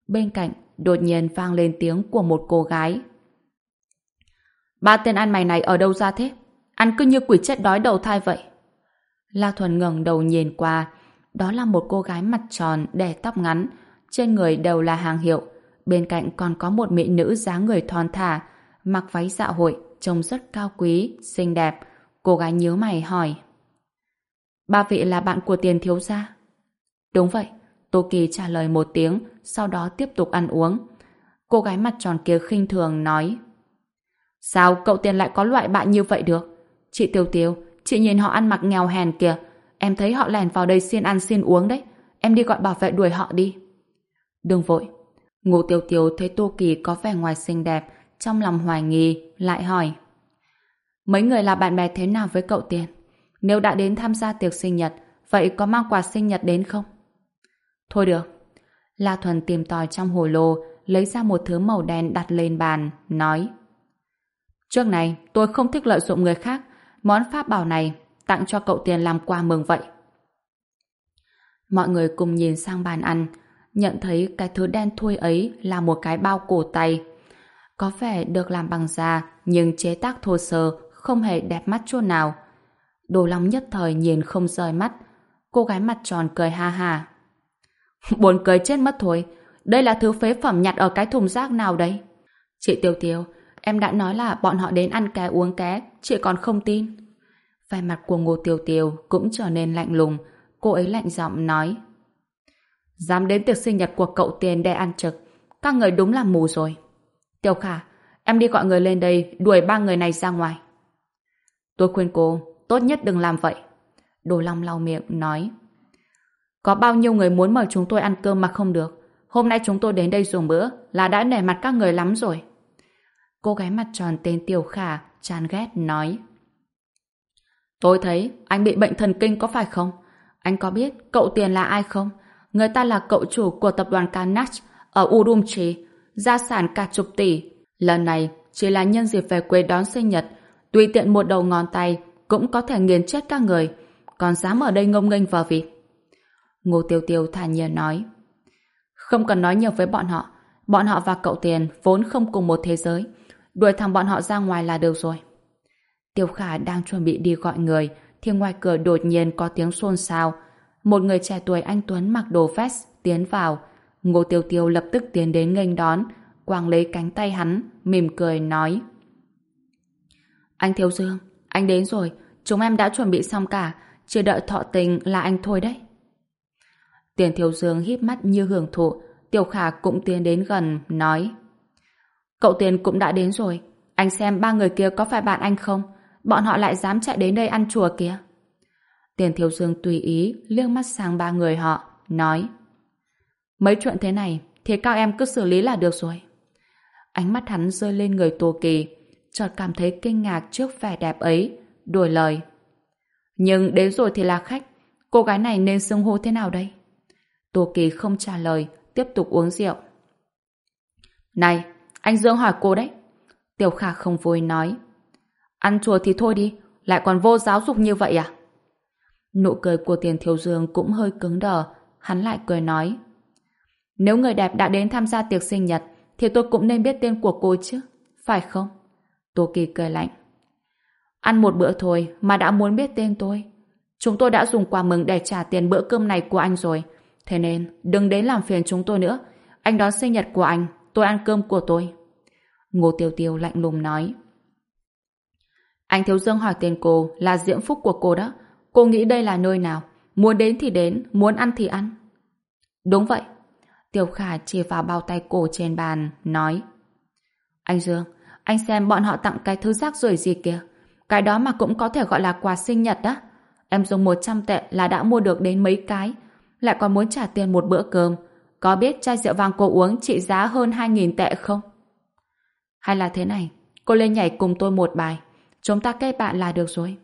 Bên cạnh, đột nhiên vang lên tiếng của một cô gái. Ba tên ăn mày này ở đâu ra thế? Ăn cứ như quỷ chết đói đầu thai vậy. La Thuần ngẩng đầu nhìn qua, đó là một cô gái mặt tròn, đẻ tóc ngắn, trên người đều là hàng hiệu, bên cạnh còn có một mỹ nữ dáng người thon thả, mặc váy dạ hội, trông rất cao quý, xinh đẹp. Cô gái nhớ mày hỏi. Ba vị là bạn của tiền thiếu gia? Đúng vậy, Tô Kỳ trả lời một tiếng, sau đó tiếp tục ăn uống. Cô gái mặt tròn kia khinh thường nói. Sao cậu tiền lại có loại bạn như vậy được? Chị Tiêu Tiêu, chị nhìn họ ăn mặc nghèo hèn kìa. Em thấy họ lèn vào đây xin ăn xin uống đấy. Em đi gọi bảo vệ đuổi họ đi. Đừng vội. Ngô Tiêu Tiêu thấy Tô Kỳ có vẻ ngoài xinh đẹp, trong lòng hoài nghi, lại hỏi. Mấy người là bạn bè thế nào với cậu Tiền? Nếu đã đến tham gia tiệc sinh nhật, vậy có mang quà sinh nhật đến không? Thôi được. La Thuần tìm tòi trong hồ lô, lấy ra một thứ màu đen đặt lên bàn, nói. Trước này, tôi không thích lợi dụng người khác. Món pháp bảo này tặng cho cậu tiền làm quà mừng vậy. Mọi người cùng nhìn sang bàn ăn, nhận thấy cái thứ đen thui ấy là một cái bao cổ tay. Có vẻ được làm bằng da, nhưng chế tác thô sơ, không hề đẹp mắt chút nào. Đồ Long nhất thời nhìn không rời mắt. Cô gái mặt tròn cười ha ha. (laughs) Buồn cười chết mất thôi. Đây là thứ phế phẩm nhặt ở cái thùng rác nào đấy? Chị Tiêu Tiêu, em đã nói là bọn họ đến ăn ké uống ké, chị còn không tin. Vẻ mặt của Ngô Tiêu Tiêu cũng trở nên lạnh lùng. Cô ấy lạnh giọng nói. Dám đến tiệc sinh nhật của cậu tiền để ăn trực. Các người đúng là mù rồi. Tiêu Khả, em đi gọi người lên đây đuổi ba người này ra ngoài. Tôi khuyên cô, tốt nhất đừng làm vậy. Đồ Long lau miệng, nói. Có bao nhiêu người muốn mời chúng tôi ăn cơm mà không được. Hôm nay chúng tôi đến đây dùng bữa là đã nể mặt các người lắm rồi. Cô gái mặt tròn tên Tiểu Khả chán ghét nói. Tôi thấy anh bị bệnh thần kinh có phải không? Anh có biết cậu tiền là ai không? Người ta là cậu chủ của tập đoàn Canach ở Urumqi, gia sản cả chục tỷ. Lần này chỉ là nhân dịp về quê đón sinh nhật, tùy tiện một đầu ngón tay cũng có thể nghiền chết các người, còn dám ở đây ngông nghênh vào vịt. Ngô Tiêu Tiêu thản nhiên nói. Không cần nói nhiều với bọn họ, bọn họ và cậu tiền vốn không cùng một thế giới, đuổi thằng bọn họ ra ngoài là được rồi. Tiêu Khả đang chuẩn bị đi gọi người, thì ngoài cửa đột nhiên có tiếng xôn xao. Một người trẻ tuổi anh Tuấn mặc đồ vest tiến vào. Ngô Tiêu Tiêu lập tức tiến đến nghênh đón, quàng lấy cánh tay hắn, mỉm cười nói. Anh Thiếu Dương, anh đến rồi, chúng em đã chuẩn bị xong cả, chưa đợi thọ tình là anh thôi đấy. Tiền Thiếu Dương híp mắt như hưởng thụ, Tiểu Khả cũng tiến đến gần, nói. Cậu Tiền cũng đã đến rồi, anh xem ba người kia có phải bạn anh không? Bọn họ lại dám chạy đến đây ăn chùa kìa. Tiền Thiếu Dương tùy ý, liếc mắt sang ba người họ, nói. Mấy chuyện thế này, thì các em cứ xử lý là được rồi. Ánh mắt hắn rơi lên người Tô Kỳ, chợt cảm thấy kinh ngạc trước vẻ đẹp ấy, đổi lời. Nhưng đến rồi thì là khách, cô gái này nên xưng hô thế nào đây? Tô Kỳ không trả lời, tiếp tục uống rượu. Này, anh Dương hỏi cô đấy. Tiểu Khả không vui nói. Ăn chùa thì thôi đi, lại còn vô giáo dục như vậy à? Nụ cười của tiền thiếu dương cũng hơi cứng đờ, hắn lại cười nói. Nếu người đẹp đã đến tham gia tiệc sinh nhật, thì tôi cũng nên biết tên của cô chứ, phải không? Tô Kỳ cười lạnh. Ăn một bữa thôi mà đã muốn biết tên tôi. Chúng tôi đã dùng quà mừng để trả tiền bữa cơm này của anh rồi. Thế nên, đừng đến làm phiền chúng tôi nữa. Anh đón sinh nhật của anh, tôi ăn cơm của tôi. Ngô Tiêu Tiêu lạnh lùng nói. Anh Thiếu Dương hỏi tên cô là diễm phúc của cô đó. Cô nghĩ đây là nơi nào? Muốn đến thì đến, muốn ăn thì ăn. Đúng vậy. Tiểu Khả chỉ vào bao tay cổ trên bàn, nói. Anh Dương, anh xem bọn họ tặng cái thứ rác rưởi gì kìa. Cái đó mà cũng có thể gọi là quà sinh nhật đó. Em dùng 100 tệ là đã mua được đến mấy cái. Lại còn muốn trả tiền một bữa cơm. Có biết chai rượu vàng cô uống trị giá hơn 2.000 tệ không? Hay là thế này, cô lên nhảy cùng tôi một bài. Chúng ta kết bạn là được rồi.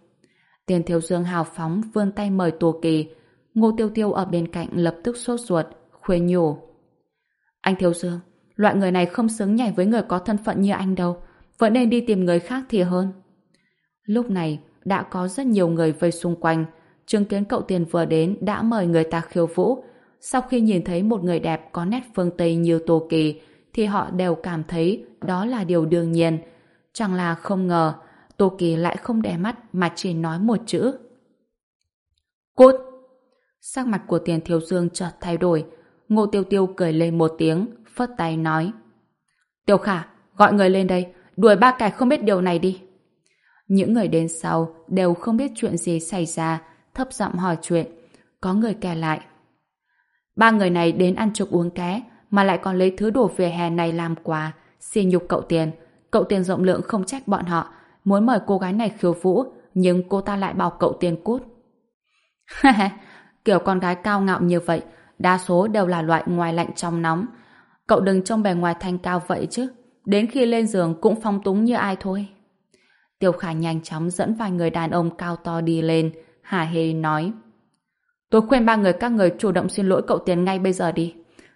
Tiền Thiếu Dương hào phóng vươn tay mời tù Kỳ. Ngô Tiêu Tiêu ở bên cạnh lập tức sốt ruột, khuyên nhủ. Anh Thiếu Dương, loại người này không xứng nhảy với người có thân phận như anh đâu. Vẫn nên đi tìm người khác thì hơn. Lúc này, đã có rất nhiều người vây xung quanh. Chứng kiến cậu tiền vừa đến đã mời người ta khiêu vũ. Sau khi nhìn thấy một người đẹp có nét phương Tây như Tô Kỳ, thì họ đều cảm thấy đó là điều đương nhiên. Chẳng là không ngờ, Tô Kỳ lại không đè mắt mà chỉ nói một chữ. Cút! Sắc mặt của tiền thiếu dương chợt thay đổi. Ngô Tiêu Tiêu cười lên một tiếng, phất tay nói. Tiêu Khả, gọi người lên đây, đuổi ba kẻ không biết điều này đi. Những người đến sau đều không biết chuyện gì xảy ra, thấp giọng hỏi chuyện. Có người kể lại. Ba người này đến ăn chục uống ké, mà lại còn lấy thứ đồ về hè này làm quà, xin nhục cậu tiền. Cậu tiền rộng lượng không trách bọn họ, muốn mời cô gái này khiêu vũ, nhưng cô ta lại bảo cậu tiền cút. (laughs) kiểu con gái cao ngạo như vậy, đa số đều là loại ngoài lạnh trong nóng. Cậu đừng trông bề ngoài thanh cao vậy chứ, đến khi lên giường cũng phong túng như ai thôi. Tiêu Khả nhanh chóng dẫn vài người đàn ông cao to đi lên, Hà Hê nói. Tôi khuyên ba người các người chủ động xin lỗi cậu tiền ngay bây giờ đi.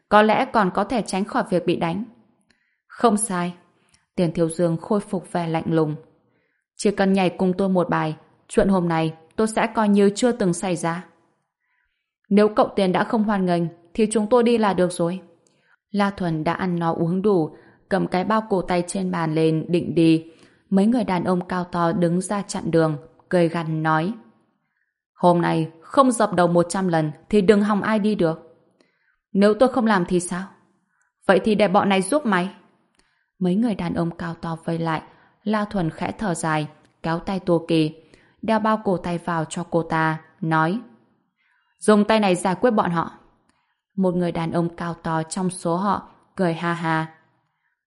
Có lẽ còn có thể tránh khỏi việc bị đánh. Không sai. Tiền Thiếu Dương khôi phục vẻ lạnh lùng. Chỉ cần nhảy cùng tôi một bài, chuyện hôm nay tôi sẽ coi như chưa từng xảy ra. Nếu cậu tiền đã không hoan nghênh, thì chúng tôi đi là được rồi. La Thuần đã ăn no uống đủ, cầm cái bao cổ tay trên bàn lên định đi. Mấy người đàn ông cao to đứng ra chặn đường, cười gằn nói. Hôm nay không dập đầu 100 lần thì đừng hòng ai đi được. Nếu tôi không làm thì sao? Vậy thì để bọn này giúp mày. Mấy người đàn ông cao to vây lại, La Thuần khẽ thở dài, kéo tay Tô Kỳ, đeo bao cổ tay vào cho cô ta, nói Dùng tay này giải quyết bọn họ. Một người đàn ông cao to trong số họ cười ha ha.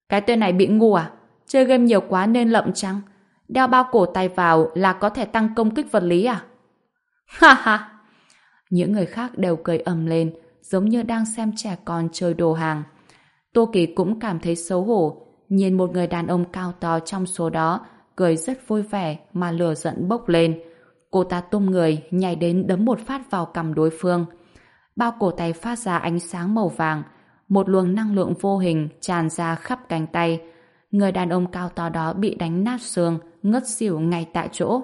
Cái tên này bị ngu à? Chơi game nhiều quá nên lậm chăng? Đeo bao cổ tay vào là có thể tăng công kích vật lý à? Ha ha! Những người khác đều cười ầm lên, giống như đang xem trẻ con chơi đồ hàng. Tô Kỳ cũng cảm thấy xấu hổ, nhìn một người đàn ông cao to trong số đó, cười rất vui vẻ mà lửa giận bốc lên. Cô ta tung người, nhảy đến đấm một phát vào cầm đối phương. Bao cổ tay phát ra ánh sáng màu vàng, một luồng năng lượng vô hình tràn ra khắp cánh tay. Người đàn ông cao to đó bị đánh nát xương, ngất xỉu ngay tại chỗ.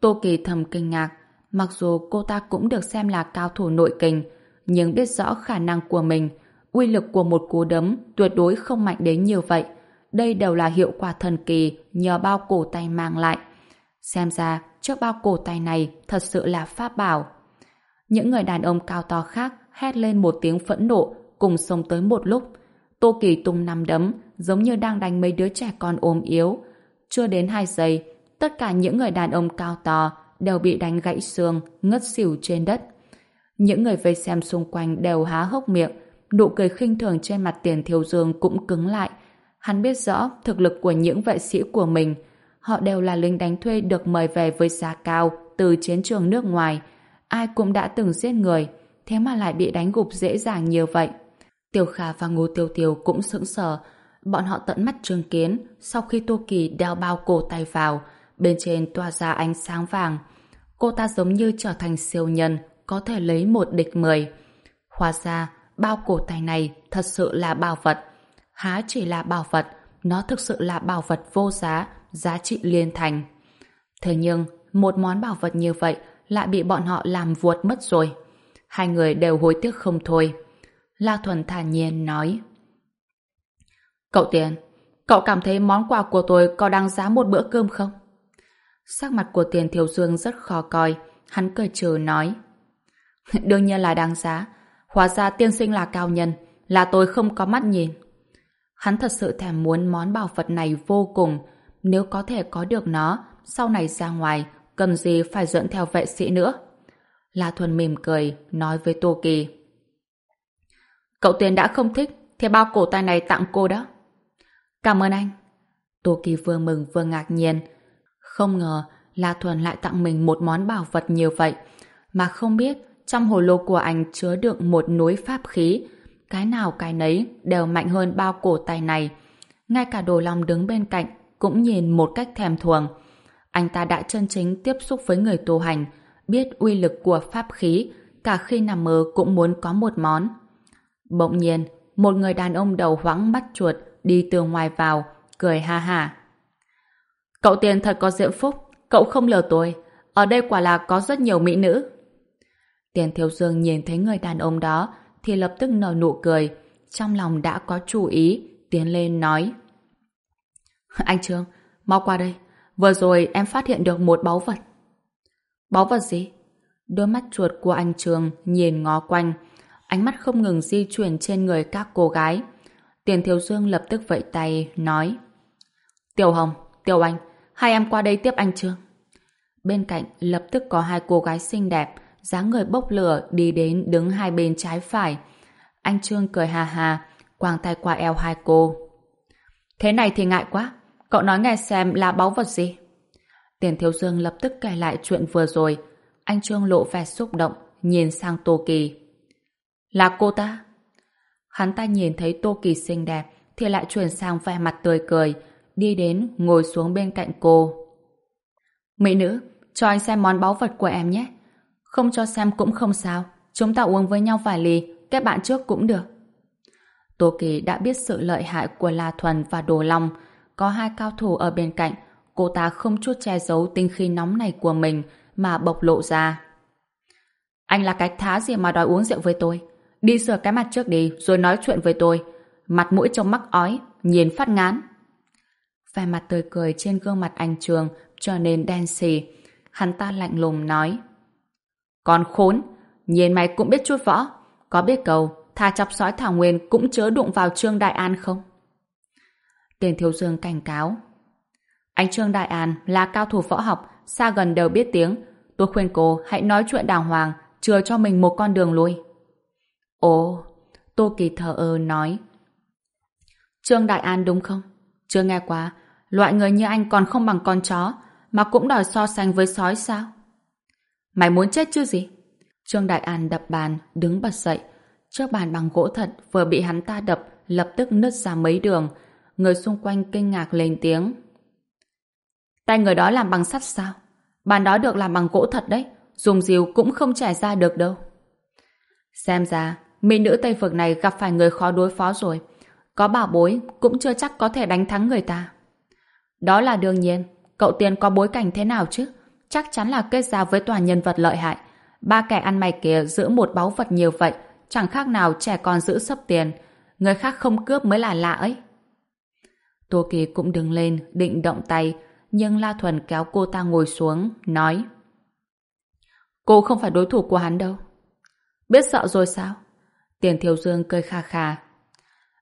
Tô Kỳ thầm kinh ngạc, mặc dù cô ta cũng được xem là cao thủ nội kình, nhưng biết rõ khả năng của mình, uy lực của một cú đấm tuyệt đối không mạnh đến như vậy. Đây đều là hiệu quả thần kỳ nhờ bao cổ tay mang lại. Xem ra, chiếc bao cổ tay này thật sự là pháp bảo. Những người đàn ông cao to khác hét lên một tiếng phẫn nộ, cùng xông tới một lúc. Tô Kỳ tung năm đấm, giống như đang đánh mấy đứa trẻ con ốm yếu. Chưa đến hai giây, tất cả những người đàn ông cao to đều bị đánh gãy xương, ngất xỉu trên đất. Những người vây xem xung quanh đều há hốc miệng, nụ cười khinh thường trên mặt tiền thiếu dương cũng cứng lại. Hắn biết rõ thực lực của những vệ sĩ của mình. Họ đều là lính đánh thuê được mời về với giá cao từ chiến trường nước ngoài. Ai cũng đã từng giết người, thế mà lại bị đánh gục dễ dàng như vậy. Tiêu Khả và Ngô Tiêu Tiêu cũng sững sờ. Bọn họ tận mắt chứng kiến sau khi Tô Kỳ đeo bao cổ tay vào, bên trên tỏa ra ánh sáng vàng. Cô ta giống như trở thành siêu nhân, có thể lấy một địch mười. Hóa ra, bao cổ tay này thật sự là bảo vật. Há chỉ là bảo vật, nó thực sự là bảo vật vô giá, giá trị liên thành. Thế nhưng, một món bảo vật như vậy lại bị bọn họ làm vuột mất rồi. Hai người đều hối tiếc không thôi. La Thuần thản nhiên nói Cậu Tiền, cậu cảm thấy món quà của tôi có đáng giá một bữa cơm không? Sắc mặt của Tiền Thiếu Dương rất khó coi, hắn cười trừ nói (laughs) Đương nhiên là đáng giá, hóa ra tiên sinh là cao nhân, là tôi không có mắt nhìn. Hắn thật sự thèm muốn món bảo vật này vô cùng, nếu có thể có được nó, sau này ra ngoài, cần gì phải dẫn theo vệ sĩ nữa. La Thuần mỉm cười, nói với Tô Kỳ. Cậu Tiền đã không thích, thì bao cổ tay này tặng cô đó. Cảm ơn anh. Tô Kỳ vừa mừng vừa ngạc nhiên. Không ngờ La Thuần lại tặng mình một món bảo vật nhiều vậy, mà không biết trong hồ lô của anh chứa đựng một núi pháp khí, cái nào cái nấy đều mạnh hơn bao cổ tay này. Ngay cả Đồ lòng đứng bên cạnh cũng nhìn một cách thèm thuồng. Anh ta đã chân chính tiếp xúc với người tu hành, biết uy lực của pháp khí, cả khi nằm mơ cũng muốn có một món. Bỗng nhiên, một người đàn ông đầu hoãng bắt chuột đi từ ngoài vào, cười ha ha. Cậu tiền thật có diễm phúc, cậu không lừa tôi. Ở đây quả là có rất nhiều mỹ nữ. Tiền Thiếu Dương nhìn thấy người đàn ông đó thì lập tức nở nụ cười. Trong lòng đã có chủ ý, tiến lên nói. Anh Trương, mau qua đây. Vừa rồi em phát hiện được một báu vật. Báu vật gì? Đôi mắt chuột của anh trường nhìn ngó quanh. Ánh mắt không ngừng di chuyển trên người các cô gái. Tiền Thiếu Dương lập tức vẫy tay, nói. Tiểu Hồng, Tiểu Anh, hai em qua đây tiếp anh Trương. Bên cạnh lập tức có hai cô gái xinh đẹp, dáng người bốc lửa đi đến đứng hai bên trái phải. Anh Trương cười hà hà, quàng tay qua eo hai cô. Thế này thì ngại quá, cậu nói nghe xem là báu vật gì? Tiền Thiếu Dương lập tức kể lại chuyện vừa rồi. Anh Trương lộ vẻ xúc động, nhìn sang Tô Kỳ. Là cô ta? Hắn ta nhìn thấy Tô Kỳ xinh đẹp, thì lại chuyển sang vẻ mặt tươi cười, đi đến ngồi xuống bên cạnh cô. Mỹ nữ, cho anh xem món báu vật của em nhé. Không cho xem cũng không sao, chúng ta uống với nhau vài ly, kết bạn trước cũng được. Tô Kỳ đã biết sự lợi hại của La Thuần và Đồ Long, có hai cao thủ ở bên cạnh, cô ta không chút che giấu tinh khí nóng này của mình mà bộc lộ ra. Anh là cái thá gì mà đòi uống rượu với tôi? Đi sửa cái mặt trước đi rồi nói chuyện với tôi. Mặt mũi trông mắc ói, nhìn phát ngán. Vẻ mặt tươi cười trên gương mặt anh Trường trở nên đen xì. Hắn ta lạnh lùng nói. Còn khốn, nhìn mày cũng biết chút võ. Có biết cầu, thà chọc sói thảo nguyên cũng chớ đụng vào Trương Đại An không? Tiền Thiếu Dương cảnh cáo. Anh Trương Đại An là cao thủ võ học, xa gần đều biết tiếng. Tôi khuyên cô hãy nói chuyện đàng hoàng, chừa cho mình một con đường lui. Ồ, Tô Kỳ thờ ơ nói. Trương Đại An đúng không? Chưa nghe qua, loại người như anh còn không bằng con chó, mà cũng đòi so sánh với sói sao? Mày muốn chết chứ gì? Trương Đại An đập bàn, đứng bật dậy. Trước bàn bằng gỗ thật vừa bị hắn ta đập, lập tức nứt ra mấy đường. Người xung quanh kinh ngạc lên tiếng. Tay người đó làm bằng sắt sao? Bàn đó được làm bằng gỗ thật đấy, dùng dìu cũng không trải ra được đâu. Xem ra, mỹ nữ Tây Vực này gặp phải người khó đối phó rồi. Có bảo bối cũng chưa chắc có thể đánh thắng người ta. Đó là đương nhiên. Cậu tiền có bối cảnh thế nào chứ? Chắc chắn là kết giao với toàn nhân vật lợi hại. Ba kẻ ăn mày kia giữ một báu vật nhiều vậy, chẳng khác nào trẻ con giữ sấp tiền. Người khác không cướp mới là lạ ấy. Tô Kỳ cũng đứng lên, định động tay, nhưng La Thuần kéo cô ta ngồi xuống, nói Cô không phải đối thủ của hắn đâu. Biết sợ rồi sao? Tiền Thiếu Dương cười kha kha.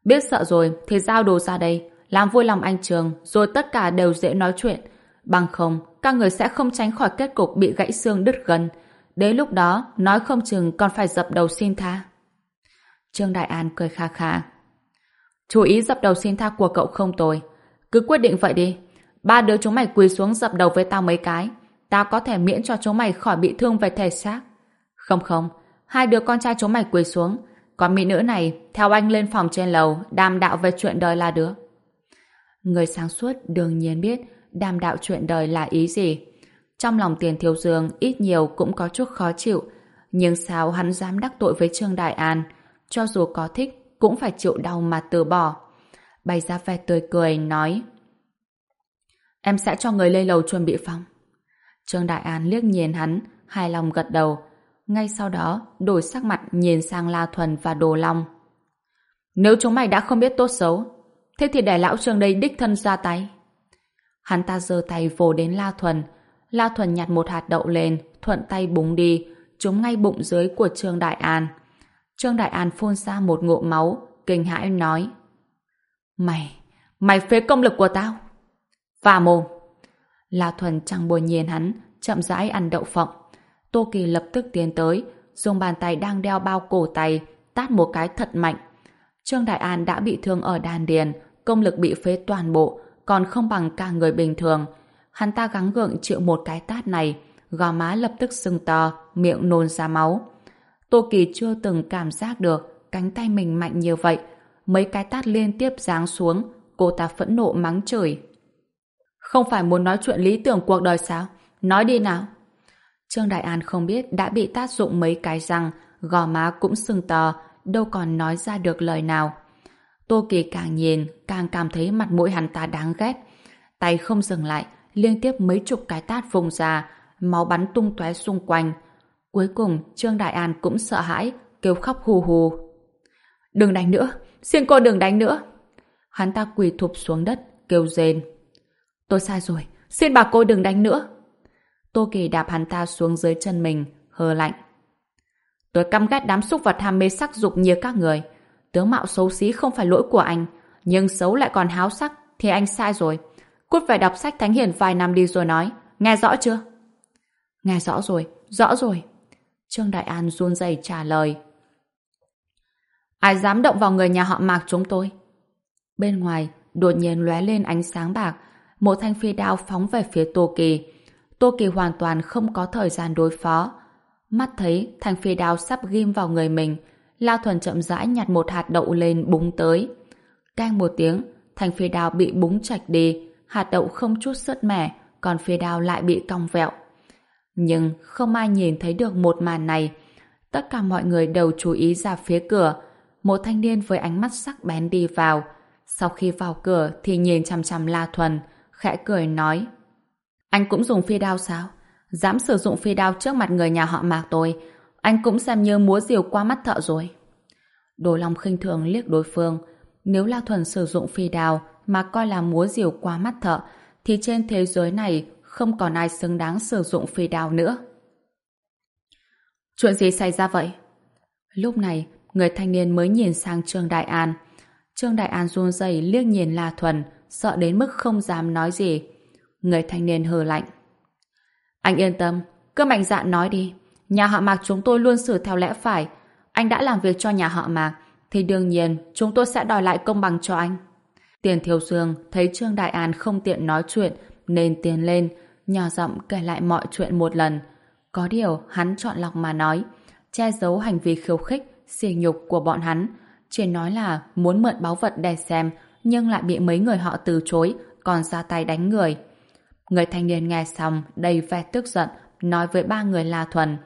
Biết sợ rồi thì giao đồ ra đây, làm vui lòng anh Trường, rồi tất cả đều dễ nói chuyện. Bằng không, các người sẽ không tránh khỏi kết cục bị gãy xương đứt gân. Đến lúc đó, nói không chừng còn phải dập đầu xin tha. Trương Đại An cười kha kha. Chú ý dập đầu xin tha của cậu không tồi. Cứ quyết định vậy đi. Ba đứa chúng mày quỳ xuống dập đầu với tao mấy cái. Tao có thể miễn cho chúng mày khỏi bị thương về thể xác. Không không, hai đứa con trai chúng mày quỳ xuống. Còn mỹ nữ này, theo anh lên phòng trên lầu, đàm đạo về chuyện đời là được. Người sáng suốt đương nhiên biết đàm đạo chuyện đời là ý gì. Trong lòng tiền thiếu dương ít nhiều cũng có chút khó chịu. Nhưng sao hắn dám đắc tội với Trương Đại An? Cho dù có thích, cũng phải chịu đau mà từ bỏ. Bày ra vẻ tươi cười, nói Em sẽ cho người lên lầu chuẩn bị phòng. Trương Đại An liếc nhìn hắn, hài lòng gật đầu. Ngay sau đó, đổi sắc mặt nhìn sang La Thuần và Đồ Long. Nếu chúng mày đã không biết tốt xấu, thế thì để lão Trương đây đích thân ra tay. Hắn ta giơ tay vồ đến La Thuần. La Thuần nhặt một hạt đậu lên, thuận tay búng đi, trúng ngay bụng dưới của Trương Đại An. Trương Đại An phun ra một ngụm máu, kinh hãi nói. Mày, mày phế công lực của tao. Và mồm. La Thuần chẳng buồn nhìn hắn, chậm rãi ăn đậu phộng. Tô Kỳ lập tức tiến tới, dùng bàn tay đang đeo bao cổ tay, tát một cái thật mạnh. Trương Đại An đã bị thương ở đàn điền, công lực bị phế toàn bộ, còn không bằng cả người bình thường. Hắn ta gắng gượng chịu một cái tát này, gò má lập tức sưng to, miệng nôn ra máu. Tô Kỳ chưa từng cảm giác được cánh tay mình mạnh như vậy. Mấy cái tát liên tiếp giáng xuống, Cô ta phẫn nộ mắng chửi. Không phải muốn nói chuyện lý tưởng cuộc đời sao? Nói đi nào. Trương Đại An không biết đã bị tác dụng mấy cái răng, gò má cũng sưng tờ, đâu còn nói ra được lời nào. Tô Kỳ càng nhìn, càng cảm thấy mặt mũi hắn ta đáng ghét. Tay không dừng lại, liên tiếp mấy chục cái tát vùng ra, máu bắn tung tóe xung quanh. Cuối cùng, Trương Đại An cũng sợ hãi, kêu khóc hù hù. Đừng đánh nữa, xin cô đừng đánh nữa. Hắn ta quỳ thụp xuống đất, kêu rên. Tôi sai rồi, xin bà cô đừng đánh nữa. Tô Kỳ đạp hắn ta xuống dưới chân mình, hờ lạnh. Tôi căm ghét đám xúc vật ham mê sắc dục như các người. Tướng mạo xấu xí không phải lỗi của anh, nhưng xấu lại còn háo sắc thì anh sai rồi. Cút phải đọc sách Thánh Hiền vài năm đi rồi nói. Nghe rõ chưa? Nghe rõ rồi, rõ rồi. Trương Đại An run rẩy trả lời. Ai dám động vào người nhà họ Mạc chúng tôi? Bên ngoài, đột nhiên lóe lên ánh sáng bạc, một thanh phi đao phóng về phía Tô Kỳ. Tô Kỳ hoàn toàn không có thời gian đối phó. Mắt thấy thanh phi đao sắp ghim vào người mình, La Thuần chậm rãi nhặt một hạt đậu lên búng tới. Cang một tiếng, thanh phi đao bị búng chạch đi, hạt đậu không chút sứt mẻ, còn phi đao lại bị cong vẹo. Nhưng không ai nhìn thấy được một màn này. Tất cả mọi người đều chú ý ra phía cửa. Một thanh niên với ánh mắt sắc bén đi vào. Sau khi vào cửa thì nhìn chằm chằm La Thuần, khẽ cười nói. Anh cũng dùng phi đao sao? Dám sử dụng phi đao trước mặt người nhà họ Mạc tôi, anh cũng xem như múa diều qua mắt thợ rồi. Đồ Long khinh thường liếc đối phương. Nếu La Thuần sử dụng phi đao mà coi là múa diều qua mắt thợ, thì trên thế giới này không còn ai xứng đáng sử dụng phi đao nữa. Chuyện gì xảy ra vậy? Lúc này, người thanh niên mới nhìn sang Trương Đại An. Trương Đại An run rẩy liếc nhìn La Thuần, sợ đến mức không dám nói gì. Người thanh niên hờ lạnh. Anh yên tâm, cứ mạnh dạn nói đi. Nhà họ Mạc chúng tôi luôn xử theo lẽ phải. Anh đã làm việc cho nhà họ Mạc, thì đương nhiên chúng tôi sẽ đòi lại công bằng cho anh. Tiền Thiếu Dương thấy Trương Đại An không tiện nói chuyện nên tiến lên, nhỏ giọng kể lại mọi chuyện một lần. Có điều hắn chọn lọc mà nói, che giấu hành vi khiêu khích, xỉ nhục của bọn hắn. Chỉ nói là muốn mượn báu vật để xem, nhưng lại bị mấy người họ từ chối, còn ra tay đánh người. Người thanh niên nghe xong, đầy vẻ tức giận, nói với ba người La Thuần.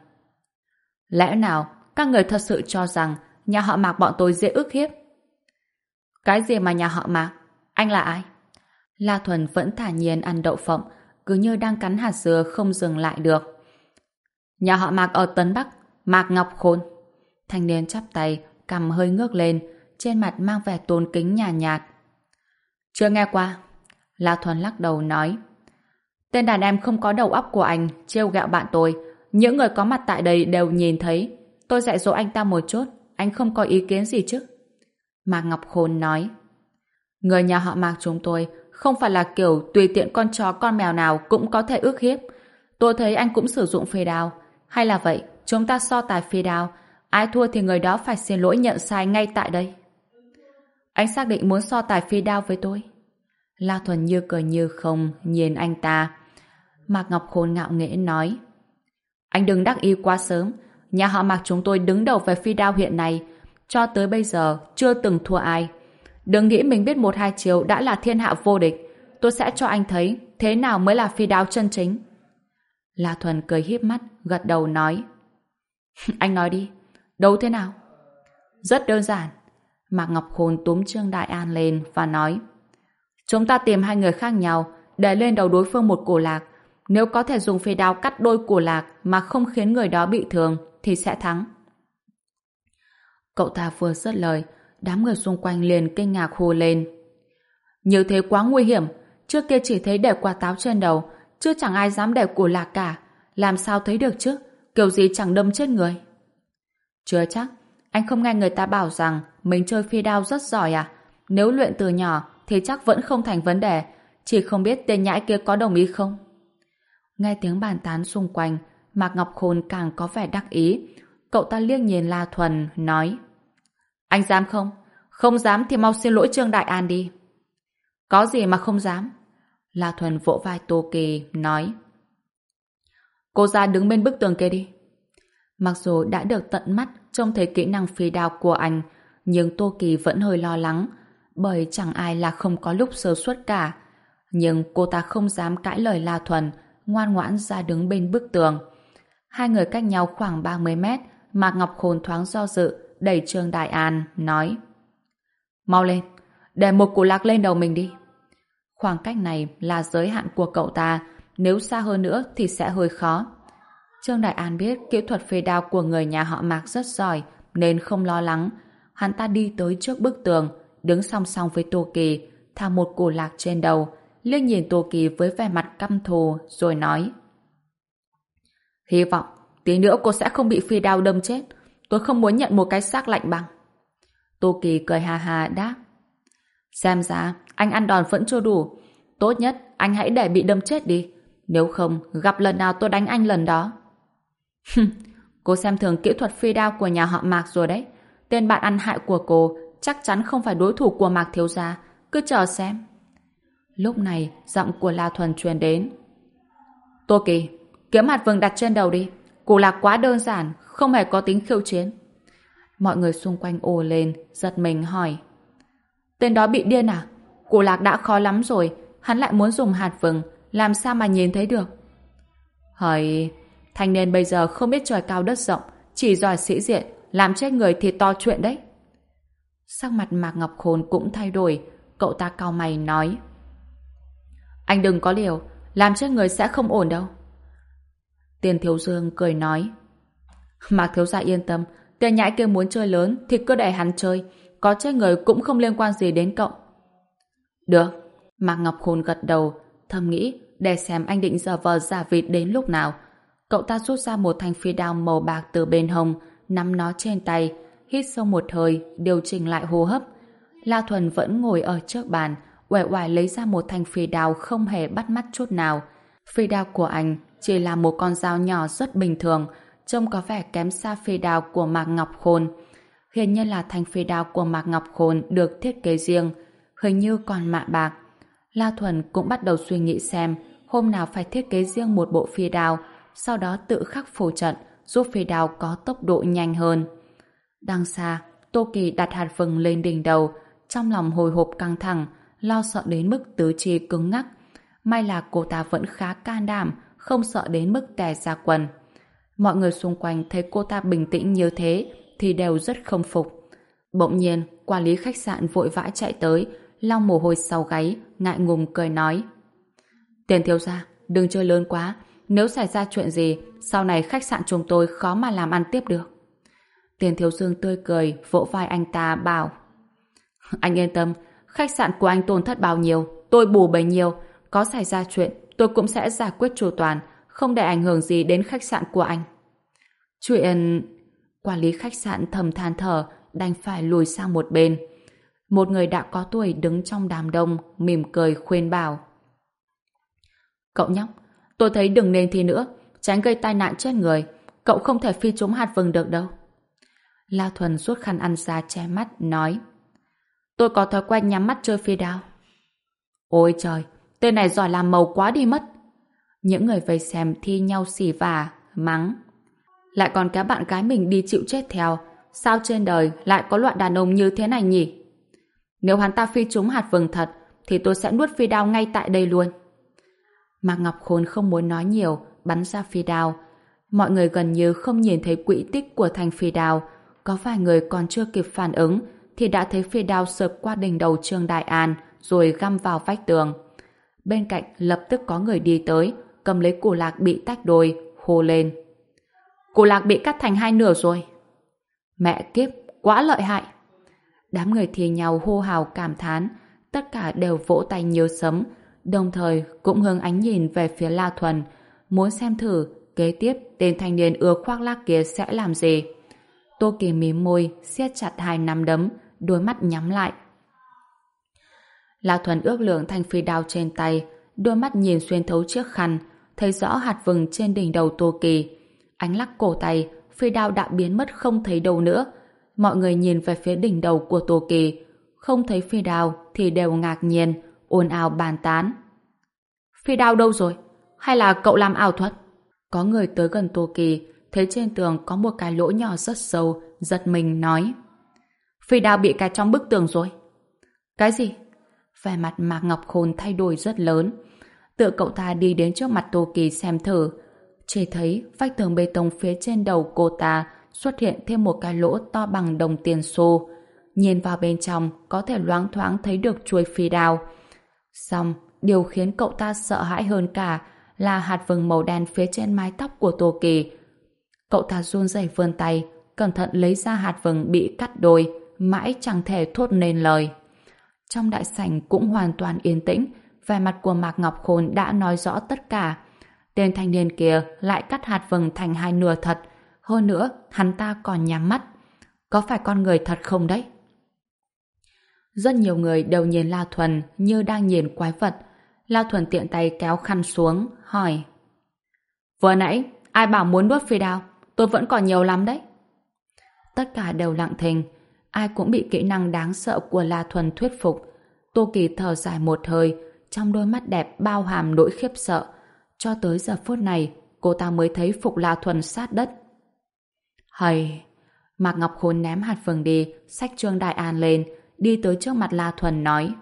Lẽ nào, các người thật sự cho rằng nhà họ Mạc bọn tôi dễ ức hiếp? Cái gì mà nhà họ Mạc? Anh là ai? La Thuần vẫn thả nhiên ăn đậu phộng, cứ như đang cắn hạt dừa không dừng lại được. Nhà họ Mạc ở Tấn Bắc, Mạc Ngọc Khôn. Thanh niên chắp tay, cầm hơi ngước lên, trên mặt mang vẻ tôn kính nhàn nhạt, nhạt. Chưa nghe qua. La Thuần lắc đầu nói. Tên đàn em không có đầu óc của anh, trêu gạo bạn tôi. Những người có mặt tại đây đều nhìn thấy. Tôi dạy dỗ anh ta một chút, anh không có ý kiến gì chứ? Mạc Ngọc Khôn nói. Người nhà họ Mạc chúng tôi không phải là kiểu tùy tiện con chó con mèo nào cũng có thể ước hiếp. Tôi thấy anh cũng sử dụng phê đao. Hay là vậy, chúng ta so tài phê đao. Ai thua thì người đó phải xin lỗi nhận sai ngay tại đây. Anh xác định muốn so tài phi đao với tôi. La Thuần như cười như không nhìn anh ta. Mạc Ngọc Khôn ngạo nghễ nói Anh đừng đắc ý quá sớm. Nhà họ Mạc chúng tôi đứng đầu về phi đao hiện nay. Cho tới bây giờ chưa từng thua ai. Đừng nghĩ mình biết một hai chiều đã là thiên hạ vô địch. Tôi sẽ cho anh thấy thế nào mới là phi đao chân chính. La Thuần cười híp mắt, gật đầu nói. (laughs) anh nói đi, đấu thế nào? Rất đơn giản. Mạc Ngọc Khôn túm Trương Đại An lên và nói Chúng ta tìm hai người khác nhau để lên đầu đối phương một cổ lạc. Nếu có thể dùng phi đao cắt đôi cổ lạc mà không khiến người đó bị thương thì sẽ thắng. Cậu ta vừa dứt lời đám người xung quanh liền kinh ngạc hô lên. Như thế quá nguy hiểm, trước kia chỉ thấy để quả táo trên đầu, chứ chẳng ai dám để củ lạc cả. Làm sao thấy được chứ? Kiểu gì chẳng đâm chết người. Chưa chắc, anh không nghe người ta bảo rằng mình chơi phi đao rất giỏi à? Nếu luyện từ nhỏ thì chắc vẫn không thành vấn đề, chỉ không biết tên nhãi kia có đồng ý không? Nghe tiếng bàn tán xung quanh, Mạc Ngọc Khôn càng có vẻ đắc ý. Cậu ta liếc nhìn La Thuần, nói anh dám không? Không dám thì mau xin lỗi Trương Đại An đi. Có gì mà không dám? La Thuần vỗ vai Tô Kỳ, nói. Cô ra đứng bên bức tường kia đi. Mặc dù đã được tận mắt trông thấy kỹ năng phi đao của anh, nhưng Tô Kỳ vẫn hơi lo lắng. bởi chẳng ai là không có lúc sơ suất cả. Nhưng cô ta không dám cãi lời La Thuần, ngoan ngoãn ra đứng bên bức tường. Hai người cách nhau khoảng 30 mét, Mạc Ngọc Khôn thoáng do dự, đẩy Trương Đại An, nói Mau lên, để một củ lạc lên đầu mình đi. Khoảng cách này là giới hạn của cậu ta, nếu xa hơn nữa thì sẽ hơi khó. Trương Đại An biết kỹ thuật phê đao của người nhà họ Mạc rất giỏi, nên không lo lắng. Hắn ta đi tới trước bức tường, đứng song song với Tô Kỳ, thả một củ lạc trên đầu, liếc nhìn Tô Kỳ với vẻ mặt căm thù, rồi nói Hy vọng, tí nữa cô sẽ không bị phi đao đâm chết. Tôi không muốn nhận một cái xác lạnh bằng. Tô Kỳ cười hà hà đáp Xem ra, anh ăn đòn vẫn chưa đủ. Tốt nhất, anh hãy để bị đâm chết đi. Nếu không, gặp lần nào tôi đánh anh lần đó. cô xem thường kỹ thuật phi đao của nhà họ Mạc rồi đấy. Tên bạn ăn hại của cô chắc chắn không phải đối thủ của Mạc Thiếu Gia. Cứ chờ xem. Lúc này, giọng của La Thuần truyền đến. Tô Kỳ, kiếm hạt vừng đặt trên đầu đi. Cô lạc quá đơn giản, không hề có tính khiêu chiến. Mọi người xung quanh ồ lên, giật mình hỏi. Tên đó bị điên à? Cụ lạc đã khó lắm rồi, hắn lại muốn dùng hạt vừng, làm sao mà nhìn thấy được? Hời, thanh niên bây giờ không biết trời cao đất rộng, chỉ giỏi sĩ diện, làm chết người thì to chuyện đấy. Sắc mặt Mạc Ngọc Khôn cũng thay đổi, cậu ta cao mày nói. Anh đừng có liều, làm chết người sẽ không ổn đâu. Tiền Thiếu Dương cười nói. Mạc Thiếu Gia yên tâm, tên nhãi kia muốn chơi lớn thì cứ để hắn chơi, có chết người cũng không liên quan gì đến cậu. Được, Mạc Ngọc Khôn gật đầu, thầm nghĩ để xem anh định giờ vờ giả vịt đến lúc nào. Cậu ta rút ra một thanh phi đao màu bạc từ bên hông, nắm nó trên tay, hít sâu một hơi, điều chỉnh lại hô hấp. La Thuần vẫn ngồi ở trước bàn, uể oải lấy ra một thanh phi đao không hề bắt mắt chút nào. Phi đao của anh chỉ là một con dao nhỏ rất bình thường, trông có vẻ kém xa phi đao của Mạc Ngọc Khôn. Hiển nhiên là thanh phi đao của Mạc Ngọc Khôn được thiết kế riêng, hình như còn mạ bạc. La Thuần cũng bắt đầu suy nghĩ xem hôm nào phải thiết kế riêng một bộ phi đao, sau đó tự khắc phổ trận giúp phi đao có tốc độ nhanh hơn. đang xa, Tô Kỳ đặt hạt vừng lên đỉnh đầu, trong lòng hồi hộp căng thẳng, lo sợ đến mức tứ chi cứng ngắc. May là cô ta vẫn khá can đảm, không sợ đến mức tè ra quần. Mọi người xung quanh thấy cô ta bình tĩnh như thế thì đều rất không phục. Bỗng nhiên, quản lý khách sạn vội vã chạy tới, long mồ hôi sau gáy, ngại ngùng cười nói. Tiền thiếu gia, đừng chơi lớn quá. Nếu xảy ra chuyện gì, sau này khách sạn chúng tôi khó mà làm ăn tiếp được. Tiền thiếu dương tươi cười, vỗ vai anh ta bảo. Anh yên tâm, khách sạn của anh tổn thất bao nhiêu, tôi bù bấy nhiêu. Có xảy ra chuyện, tôi cũng sẽ giải quyết chủ toàn, không để ảnh hưởng gì đến khách sạn của anh. Chuyện... Quản lý khách sạn thầm than thở, đành phải lùi sang một bên. Một người đã có tuổi đứng trong đám đông, mỉm cười khuyên bảo. Cậu nhóc, tôi thấy đừng nên thi nữa, tránh gây tai nạn chết người. Cậu không thể phi trúng hạt vừng được đâu. La Thuần rút khăn ăn ra che mắt, nói. Tôi có thói quen nhắm mắt chơi phi đao. Ôi trời, tên này giỏi làm màu quá đi mất. Những người vây xem thi nhau xì vả, mắng. Lại còn cá bạn gái mình đi chịu chết theo. Sao trên đời lại có loại đàn ông như thế này nhỉ? Nếu hắn ta phi trúng hạt vừng thật, thì tôi sẽ nuốt phi đao ngay tại đây luôn. Mạc Ngọc Khôn không muốn nói nhiều, bắn ra phi đao. Mọi người gần như không nhìn thấy quỹ tích của thành phi đao. Có vài người còn chưa kịp phản ứng, thì đã thấy phi đao sợp qua đỉnh đầu Trương Đại An, rồi găm vào vách tường. Bên cạnh lập tức có người đi tới, cầm lấy củ lạc bị tách đôi, hô lên. Củ lạc bị cắt thành hai nửa rồi. Mẹ kiếp, quá lợi hại. Đám người thì nhau hô hào cảm thán, tất cả đều vỗ tay nhiều sấm, đồng thời cũng hướng ánh nhìn về phía La Thuần, muốn xem thử kế tiếp tên thanh niên ưa khoác lác kia sẽ làm gì. Tô Kỳ mím môi, siết chặt hai nắm đấm, đôi mắt nhắm lại. Lạc Thuần ước lượng thanh phi đao trên tay, đôi mắt nhìn xuyên thấu chiếc khăn, thấy rõ hạt vừng trên đỉnh đầu Tô Kỳ. Ánh lắc cổ tay, phi đao đã biến mất không thấy đâu nữa. Mọi người nhìn về phía đỉnh đầu của Tô Kỳ, không thấy phi đao thì đều ngạc nhiên, ồn ào bàn tán. Phi đao đâu rồi? Hay là cậu làm ảo thuật? Có người tới gần Tô Kỳ, thấy trên tường có một cái lỗ nhỏ rất sâu, giật mình nói. Phi đao bị cài trong bức tường rồi. Cái gì? Vẻ mặt Mạc Ngọc Khôn thay đổi rất lớn. Tựa cậu ta đi đến trước mặt Tô Kỳ xem thử. Chỉ thấy vách tường bê tông phía trên đầu cô ta xuất hiện thêm một cái lỗ to bằng đồng tiền xu. Nhìn vào bên trong có thể loáng thoáng thấy được chuôi phi đao. Xong, điều khiến cậu ta sợ hãi hơn cả là hạt vừng màu đen phía trên mái tóc của Tô Kỳ. Cậu ta run rẩy vươn tay, cẩn thận lấy ra hạt vừng bị cắt đôi, mãi chẳng thể thốt nên lời. Trong đại sảnh cũng hoàn toàn yên tĩnh, vẻ mặt của Mạc Ngọc Khôn đã nói rõ tất cả. Tên thanh niên kia lại cắt hạt vừng thành hai nửa thật, hơn nữa hắn ta còn nhắm mắt. Có phải con người thật không đấy? Rất nhiều người đều nhìn La Thuần như đang nhìn quái vật. La Thuần tiện tay kéo khăn xuống, hỏi. Vừa nãy, ai bảo muốn đốt phi đao? Tôi vẫn còn nhiều lắm đấy. Tất cả đều lặng thinh. Ai cũng bị kỹ năng đáng sợ của La Thuần thuyết phục. Tô Kỳ thở dài một hơi, trong đôi mắt đẹp bao hàm nỗi khiếp sợ. Cho tới giờ phút này, cô ta mới thấy Phục La Thuần sát đất. Hầy! Mạc Ngọc Khôn ném hạt vừng đi, sách Trương Đại An lên, đi tới trước mặt La Thuần nói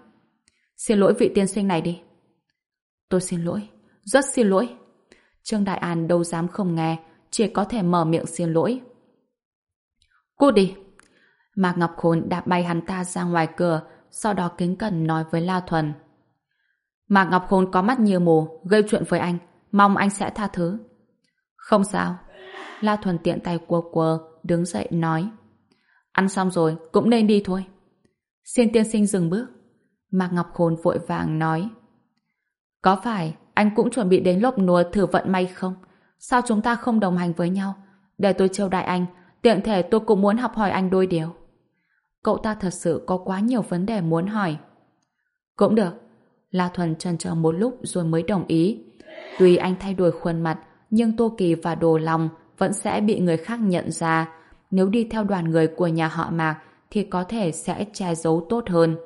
Xin lỗi vị tiên sinh này đi. Tôi xin lỗi, rất xin lỗi. Trương Đại An đâu dám không nghe, chỉ có thể mở miệng xin lỗi. Cút đi! Mạc Ngọc Khôn đã bay hắn ta ra ngoài cửa, sau đó kính cẩn nói với La Thuần. Mạc Ngọc Khôn có mắt như mù, gây chuyện với anh, mong anh sẽ tha thứ. Không sao. La Thuần tiện tay quơ quơ, đứng dậy nói. Ăn xong rồi, cũng nên đi thôi. Xin tiên sinh dừng bước. Mạc Ngọc Khôn vội vàng nói. Có phải anh cũng chuẩn bị đến lốc núa thử vận may không? Sao chúng ta không đồng hành với nhau? Để tôi chiêu đại anh, tiện thể tôi cũng muốn học hỏi anh đôi điều. Cậu ta thật sự có quá nhiều vấn đề muốn hỏi. Cũng được. La Thuần chần chờ một lúc rồi mới đồng ý. Tuy anh thay đổi khuôn mặt, nhưng Tô Kỳ và Đồ Long vẫn sẽ bị người khác nhận ra. Nếu đi theo đoàn người của nhà họ Mạc thì có thể sẽ che giấu tốt hơn.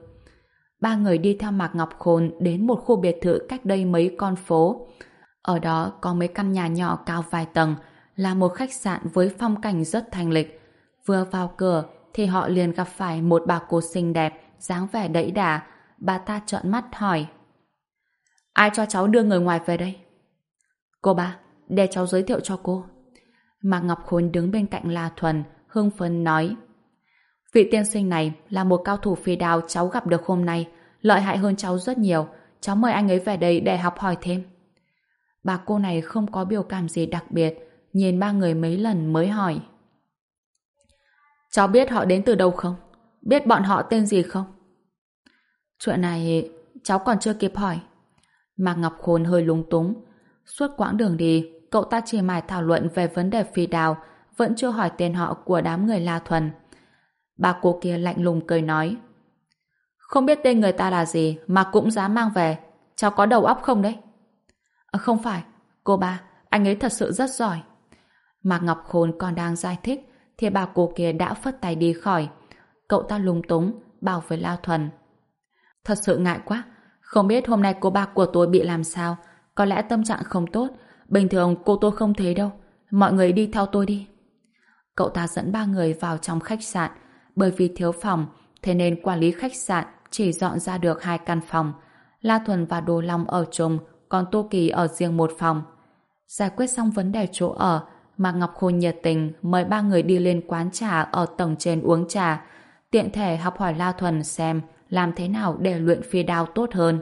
Ba người đi theo Mạc Ngọc Khôn đến một khu biệt thự cách đây mấy con phố. Ở đó có mấy căn nhà nhỏ cao vài tầng, là một khách sạn với phong cảnh rất thanh lịch. Vừa vào cửa thì họ liền gặp phải một bà cô xinh đẹp, dáng vẻ đẫy đà. Bà ta trợn mắt hỏi. Ai cho cháu đưa người ngoài về đây? Cô ba, để cháu giới thiệu cho cô. Mạc Ngọc Khôn đứng bên cạnh La Thuần, hưng phấn nói. Vị tiên sinh này là một cao thủ phi đao cháu gặp được hôm nay, lợi hại hơn cháu rất nhiều. Cháu mời anh ấy về đây để học hỏi thêm. Bà cô này không có biểu cảm gì đặc biệt, nhìn ba người mấy lần mới hỏi. Cháu biết họ đến từ đâu không? Biết bọn họ tên gì không? Chuyện này cháu còn chưa kịp hỏi. Mạc Ngọc Khôn hơi lúng túng. Suốt quãng đường đi, cậu ta chỉ mải thảo luận về vấn đề phi đào, vẫn chưa hỏi tên họ của đám người La Thuần. Bà cô kia lạnh lùng cười nói. Không biết tên người ta là gì mà cũng dám mang về. Cháu có đầu óc không đấy? À, không phải. Cô ba, anh ấy thật sự rất giỏi. Mạc Ngọc Khôn còn đang giải thích thì bà cô kia đã phất tay đi khỏi. Cậu ta lung túng, bảo với La Thuần. Thật sự ngại quá. Không biết hôm nay cô bà của tôi bị làm sao. Có lẽ tâm trạng không tốt. Bình thường cô tôi không thế đâu. Mọi người đi theo tôi đi. Cậu ta dẫn ba người vào trong khách sạn bởi vì thiếu phòng, thế nên quản lý khách sạn chỉ dọn ra được hai căn phòng. La Thuần và Đồ Long ở chung, còn Tô Kỳ ở riêng một phòng. Giải quyết xong vấn đề chỗ ở, Mạc Ngọc Khôn nhiệt tình mời ba người đi lên quán trà ở tầng trên uống trà, tiện thể học hỏi La Thuần xem làm thế nào để luyện phi đao tốt hơn.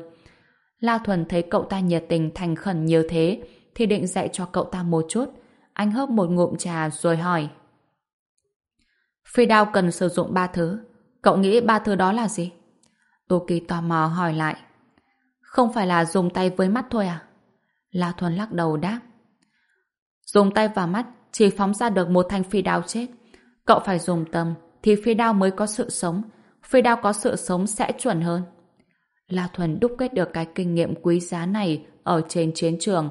La Thuần thấy cậu ta nhiệt tình thành khẩn như thế, thì định dạy cho cậu ta một chút. Anh hớp một ngụm trà rồi hỏi. Phi đao cần sử dụng ba thứ. Cậu nghĩ ba thứ đó là gì? Tô Kỳ tò mò hỏi lại. Không phải là dùng tay với mắt thôi à? La Thuần lắc đầu đáp. Dùng tay và mắt chỉ phóng ra được một thanh phi đao chết. Cậu phải dùng tâm thì phi đao mới có sự sống. Phi đao có sự sống sẽ chuẩn hơn. La Thuần đúc kết được cái kinh nghiệm quý giá này ở trên chiến trường.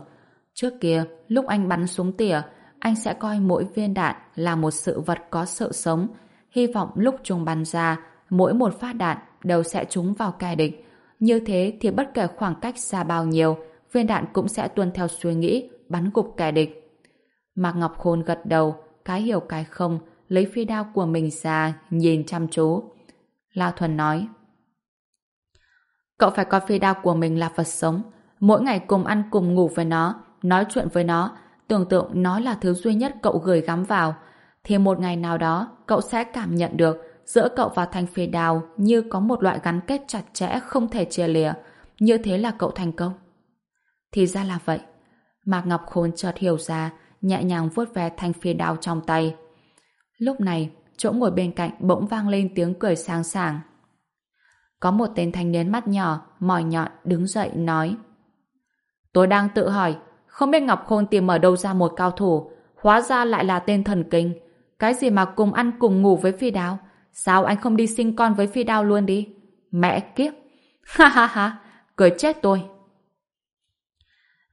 Trước kia, lúc anh bắn súng tỉa, anh sẽ coi mỗi viên đạn là một sự vật có sự sống. Hy vọng lúc chúng bắn ra, mỗi một phát đạn đều sẽ trúng vào kẻ địch. Như thế thì bất kể khoảng cách xa bao nhiêu, viên đạn cũng sẽ tuân theo suy nghĩ, bắn gục kẻ địch. Mạc Ngọc Khôn gật đầu, cái hiểu cái không, lấy phi đao của mình ra, nhìn chăm chú. lao Thuần nói, Cậu phải coi phi đao của mình là vật sống. Mỗi ngày cùng ăn cùng ngủ với nó, nói chuyện với nó, tưởng tượng nó là thứ duy nhất cậu gửi gắm vào. Thì một ngày nào đó, cậu sẽ cảm nhận được giữa cậu và thanh phi đao như có một loại gắn kết chặt chẽ không thể chia lìa. Như thế là cậu thành công. Thì ra là vậy. Mạc Ngọc Khôn chợt hiểu ra, nhẹ nhàng vuốt ve thanh phi đao trong tay. Lúc này, chỗ ngồi bên cạnh bỗng vang lên tiếng cười sang sảng. Có một tên thanh niên mắt nhỏ, mỏi nhọn đứng dậy nói Tôi đang tự hỏi, không biết Ngọc Khôn tìm ở đâu ra một cao thủ, hóa ra lại là tên thần kinh. Cái gì mà cùng ăn cùng ngủ với phi đao? Sao anh không đi sinh con với phi đao luôn đi? Mẹ kiếp! Ha ha ha! Cười chết tôi!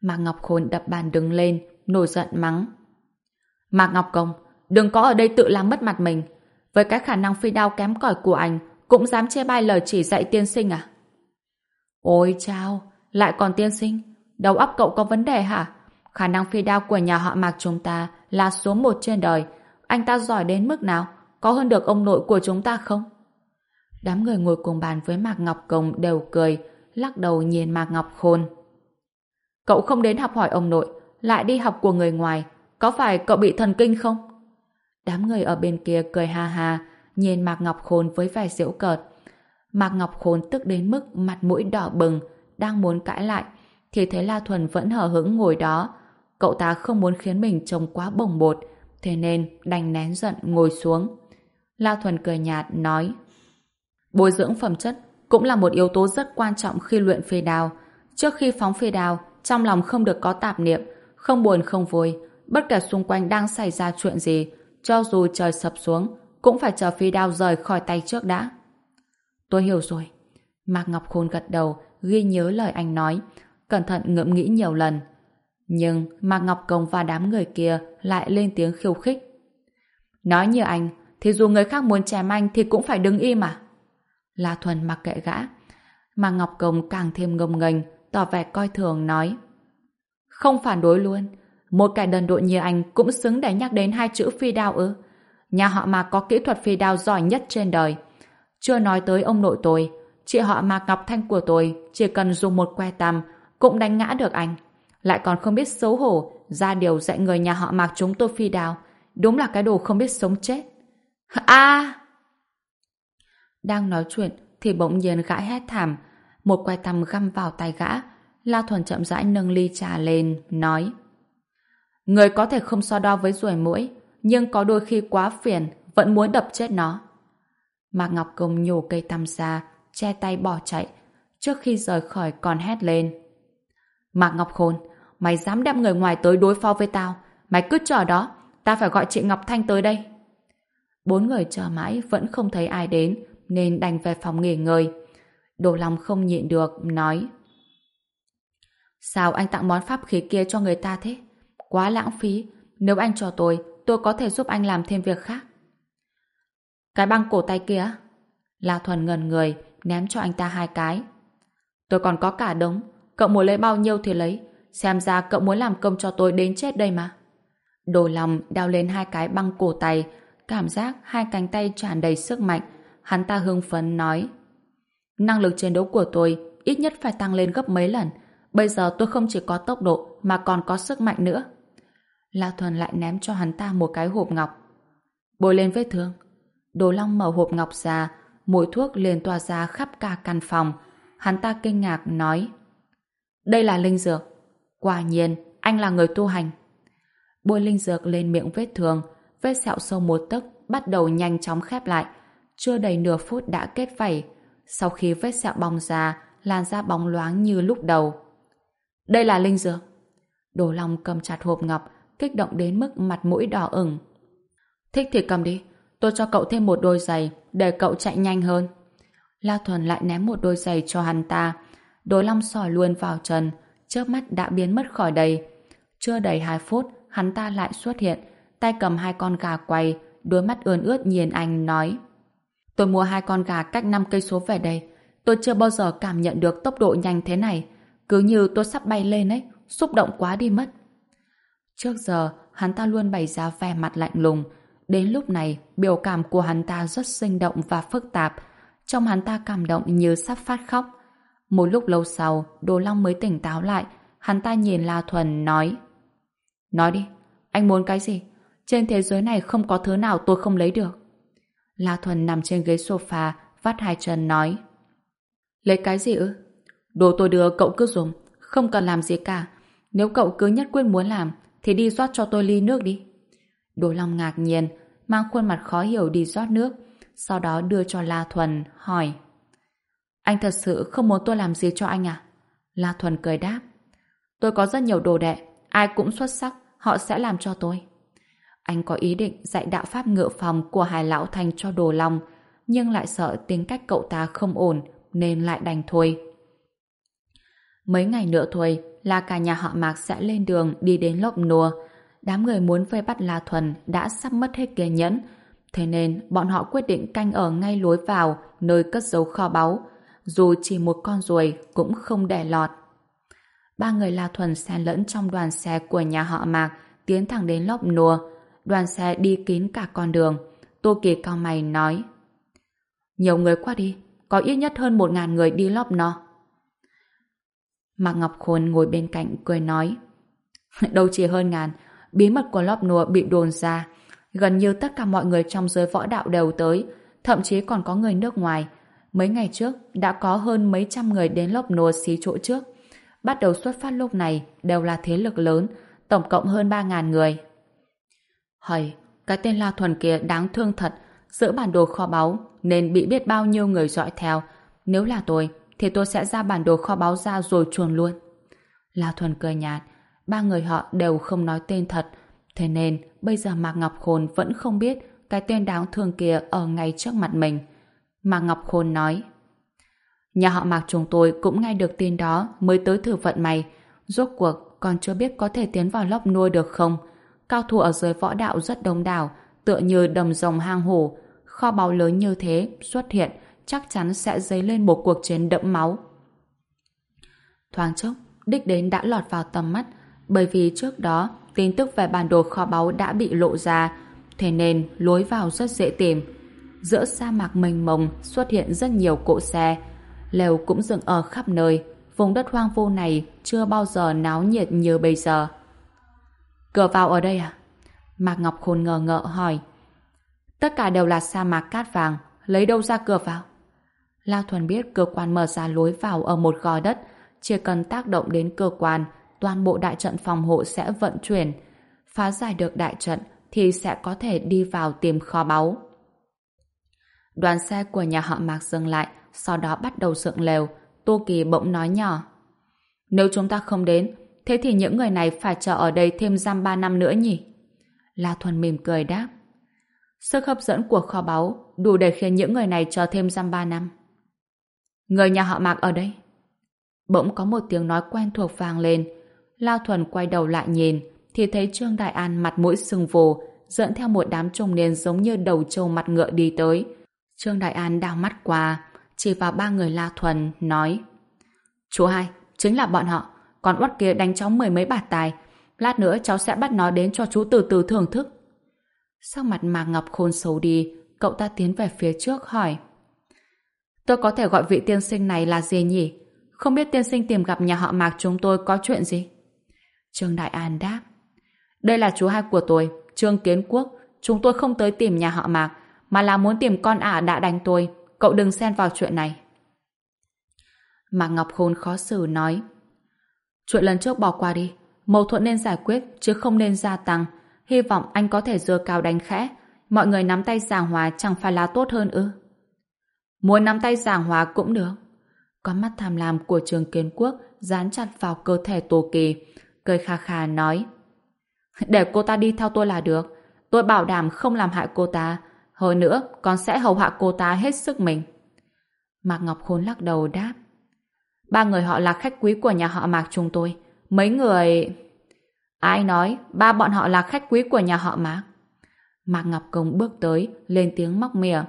Mạc Ngọc Khôn đập bàn đứng lên, nổi giận mắng. Mạc Ngọc Công, đừng có ở đây tự làm mất mặt mình. Với cái khả năng phi đao kém cỏi của anh, cũng dám chê bai lời chỉ dạy tiên sinh à? Ôi chao, lại còn tiên sinh. Đầu óc cậu có vấn đề hả? Khả năng phi đao của nhà họ Mạc chúng ta là số một trên đời. Anh ta giỏi đến mức nào? Có hơn được ông nội của chúng ta không? Đám người ngồi cùng bàn với Mạc Ngọc Công đều cười, lắc đầu nhìn Mạc Ngọc Khôn. Cậu không đến học hỏi ông nội, lại đi học của người ngoài. Có phải cậu bị thần kinh không? Đám người ở bên kia cười ha ha, nhìn Mạc Ngọc Khôn với vẻ giễu cợt. Mạc Ngọc Khôn tức đến mức mặt mũi đỏ bừng, đang muốn cãi lại, thì thấy La Thuần vẫn hờ hững ngồi đó. Cậu ta không muốn khiến mình trông quá bồng bột, thế nên đành nén giận ngồi xuống. La Thuần cười nhạt, nói Bồi dưỡng phẩm chất cũng là một yếu tố rất quan trọng khi luyện phi đào Trước khi phóng phi đào trong lòng không được có tạp niệm, không buồn không vui, bất kể xung quanh đang xảy ra chuyện gì, cho dù trời sập xuống, cũng phải chờ phi đao rời khỏi tay trước đã. Tôi hiểu rồi. Mạc Ngọc Khôn gật đầu, ghi nhớ lời anh nói, cẩn thận ngẫm nghĩ nhiều lần. Nhưng Mạc Ngọc Công và đám người kia lại lên tiếng khiêu khích. Nói như anh, thì dù người khác muốn chém anh thì cũng phải đứng im à? La Thuần mặc kệ gã. Mạc Ngọc Công càng thêm ngông nghênh, tỏ vẻ coi thường nói. Không phản đối luôn. Một kẻ đần độn như anh cũng xứng để nhắc đến hai chữ phi đao ư. Nhà họ mà có kỹ thuật phi đao giỏi nhất trên đời. Chưa nói tới ông nội tôi, chị họ mà Ngọc Thanh của tôi chỉ cần dùng một que tăm cũng đánh ngã được anh. Lại còn không biết xấu hổ ra điều dạy người nhà họ Mạc chúng tôi phi đao. Đúng là cái đồ không biết sống chết. a Đang nói chuyện thì bỗng nhiên gã hét thảm. Một que tăm găm vào tay gã. La Thuần chậm rãi nâng ly trà lên, nói Người có thể không so đo với ruồi mũi, nhưng có đôi khi quá phiền, vẫn muốn đập chết nó. Mạc Ngọc Công nhổ cây tăm ra, che tay bỏ chạy, trước khi rời khỏi còn hét lên. Mạc Ngọc Khôn, mày dám đem người ngoài tới đối phó với tao, mày cứ chờ đó, ta phải gọi chị Ngọc Thanh tới đây. Bốn người chờ mãi vẫn không thấy ai đến, nên đành về phòng nghỉ ngơi. Đồ lòng không nhịn được, nói. Sao anh tặng món pháp khí kia cho người ta thế? Quá lãng phí, nếu anh cho tôi, tôi có thể giúp anh làm thêm việc khác. Cái băng cổ tay kia La Thuần ngần người, ném cho anh ta hai cái. Tôi còn có cả đống, cậu muốn lấy bao nhiêu thì lấy, xem ra cậu muốn làm công cho tôi đến chết đây mà. Đồ lòng đeo lên hai cái băng cổ tay, cảm giác hai cánh tay tràn đầy sức mạnh, hắn ta hưng phấn nói. Năng lực chiến đấu của tôi ít nhất phải tăng lên gấp mấy lần, bây giờ tôi không chỉ có tốc độ mà còn có sức mạnh nữa. La Thuần lại ném cho hắn ta một cái hộp ngọc. Bôi lên vết thương. Đồ Long mở hộp ngọc ra, mùi thuốc liền tỏa ra khắp cả căn phòng. Hắn ta kinh ngạc nói Đây là linh dược. Quả nhiên, anh là người tu hành. Bôi linh dược lên miệng vết thương, vết sẹo sâu một tấc bắt đầu nhanh chóng khép lại. Chưa đầy nửa phút đã kết vảy. Sau khi vết sẹo bong ra, làn da bóng loáng như lúc đầu. Đây là linh dược. Đồ Long cầm chặt hộp ngọc, kích động đến mức mặt mũi đỏ ửng. Thích thì cầm đi, tôi cho cậu thêm một đôi giày để cậu chạy nhanh hơn. La Thuần lại ném một đôi giày cho hắn ta. Đồ Long sỏi luôn vào chân, chớp mắt đã biến mất khỏi đây. Chưa đầy hai phút, hắn ta lại xuất hiện, tay cầm hai con gà quay, đôi mắt ươn ướt nhìn anh nói Tôi mua hai con gà cách 5 cây số về đây. Tôi chưa bao giờ cảm nhận được tốc độ nhanh thế này. Cứ như tôi sắp bay lên ấy, xúc động quá đi mất. Trước giờ, hắn ta luôn bày ra vẻ mặt lạnh lùng. Đến lúc này, biểu cảm của hắn ta rất sinh động và phức tạp. Trong hắn ta cảm động như sắp phát khóc. Một lúc lâu sau, Đồ Long mới tỉnh táo lại, hắn ta nhìn La Thuần nói Nói đi, anh muốn cái gì? Trên thế giới này không có thứ nào tôi không lấy được. La Thuần nằm trên ghế sofa, vắt hai chân nói Lấy cái gì ư? Đồ tôi đưa cậu cứ dùng, không cần làm gì cả. Nếu cậu cứ nhất quyết muốn làm, thì đi rót cho tôi ly nước đi. Đồ Long ngạc nhiên, mang khuôn mặt khó hiểu đi rót nước, sau đó đưa cho La Thuần, hỏi Anh thật sự không muốn tôi làm gì cho anh à? La Thuần cười đáp Tôi có rất nhiều đồ đệ, ai cũng xuất sắc, họ sẽ làm cho tôi. Anh có ý định dạy đạo pháp ngựa phòng của Hải Lão Thành cho Đồ Long, nhưng lại sợ tính cách cậu ta không ổn, nên lại đành thôi. Mấy ngày nữa thôi là cả nhà họ Mạc sẽ lên đường đi đến lộp nùa. Đám người muốn vây bắt La Thuần đã sắp mất hết kiên nhẫn, thế nên bọn họ quyết định canh ở ngay lối vào nơi cất giấu kho báu, dù chỉ một con ruồi cũng không để lọt. Ba người La Thuần xen lẫn trong đoàn xe của nhà họ Mạc tiến thẳng đến lốc nùa. Đoàn xe đi kín cả con đường. Tô Kỳ cao mày nói Nhiều người qua đi, có ít nhất hơn một ngàn người đi lốc nó. Mạc Ngọc Khôn ngồi bên cạnh cười nói (laughs) Đâu chỉ hơn ngàn, bí mật của lốc nùa bị đồn ra. Gần như tất cả mọi người trong giới võ đạo đều tới, thậm chí còn có người nước ngoài. Mấy ngày trước, đã có hơn mấy trăm người đến lốc nùa xí chỗ trước bắt đầu xuất phát lúc này đều là thế lực lớn, tổng cộng hơn 3.000 người. Hời, cái tên La Thuần kia đáng thương thật, Giữa bản đồ kho báu nên bị biết bao nhiêu người dõi theo. Nếu là tôi, thì tôi sẽ ra bản đồ kho báu ra rồi chuồn luôn. La Thuần cười nhạt, ba người họ đều không nói tên thật, thế nên bây giờ Mạc Ngọc Khôn vẫn không biết cái tên đáng thương kia ở ngay trước mặt mình. Mạc Ngọc Khôn nói, Nhà họ Mạc chúng tôi cũng nghe được tin đó mới tới thử vận may. Rốt cuộc còn chưa biết có thể tiến vào lóc nuôi được không. Cao thủ ở dưới võ đạo rất đông đảo, tựa như đầm rồng hang hổ. Kho báu lớn như thế xuất hiện chắc chắn sẽ dấy lên một cuộc chiến đẫm máu. Thoáng chốc, đích đến đã lọt vào tầm mắt bởi vì trước đó tin tức về bản đồ kho báu đã bị lộ ra thế nên lối vào rất dễ tìm. Giữa sa mạc mênh mông xuất hiện rất nhiều cỗ xe lều cũng dựng ở khắp nơi. Vùng đất hoang vu này chưa bao giờ náo nhiệt như bây giờ. Cửa vào ở đây à? Mạc Ngọc Khôn ngờ ngợ hỏi. Tất cả đều là sa mạc cát vàng, lấy đâu ra cửa vào? La Thuần biết cơ quan mở ra lối vào ở một gò đất, chỉ cần tác động đến cơ quan, toàn bộ đại trận phòng hộ sẽ vận chuyển. Phá giải được đại trận thì sẽ có thể đi vào tìm kho báu. Đoàn xe của nhà họ Mạc dừng lại, sau đó bắt đầu dựng lều. Tô Kỳ bỗng nói nhỏ. Nếu chúng ta không đến, thế thì những người này phải chờ ở đây thêm giam ba năm nữa nhỉ? La Thuần mỉm cười đáp. Sức hấp dẫn của kho báu đủ để khiến những người này chờ thêm giam ba năm. Người nhà họ Mạc ở đây. Bỗng có một tiếng nói quen thuộc vang lên. La Thuần quay đầu lại nhìn, thì thấy Trương Đại An mặt mũi sưng vù, dẫn theo một đám trung niên giống như đầu trâu mặt ngựa đi tới. Trương Đại An đào mắt qua, chỉ vào ba người La Thuần, nói Chú hai, chính là bọn họ, còn uất kia đánh cháu mười mấy bạt tài. Lát nữa cháu sẽ bắt nó đến cho chú từ từ thưởng thức. Sau mặt Mạc Ngọc khôn xấu đi, cậu ta tiến về phía trước hỏi Tôi có thể gọi vị tiên sinh này là gì nhỉ? Không biết tiên sinh tìm gặp nhà họ Mạc chúng tôi có chuyện gì? Trương Đại An đáp Đây là chú hai của tôi, Trương Kiến Quốc. Chúng tôi không tới tìm nhà họ Mạc, mà là muốn tìm con ả đã đánh tôi. Cậu đừng xen vào chuyện này. Mạc Ngọc Khôn khó xử nói Chuyện lần trước bỏ qua đi Mâu thuẫn nên giải quyết chứ không nên gia tăng Hy vọng anh có thể dừa cao đánh khẽ Mọi người nắm tay giảng hòa chẳng phải là tốt hơn ư Muốn nắm tay giảng hòa cũng được Có mắt tham lam của trường kiến quốc Dán chặt vào cơ thể Tô Kỳ Cười khà khà nói Để cô ta đi theo tôi là được Tôi bảo đảm không làm hại cô ta hồi nữa, con sẽ hầu hạ cô ta hết sức mình. Mạc Ngọc Khôn lắc đầu đáp. Ba người họ là khách quý của nhà họ Mạc chúng tôi. Mấy người... Ai nói ba bọn họ là khách quý của nhà họ Mạc? Mạc Ngọc Công bước tới, lên tiếng móc mỉa.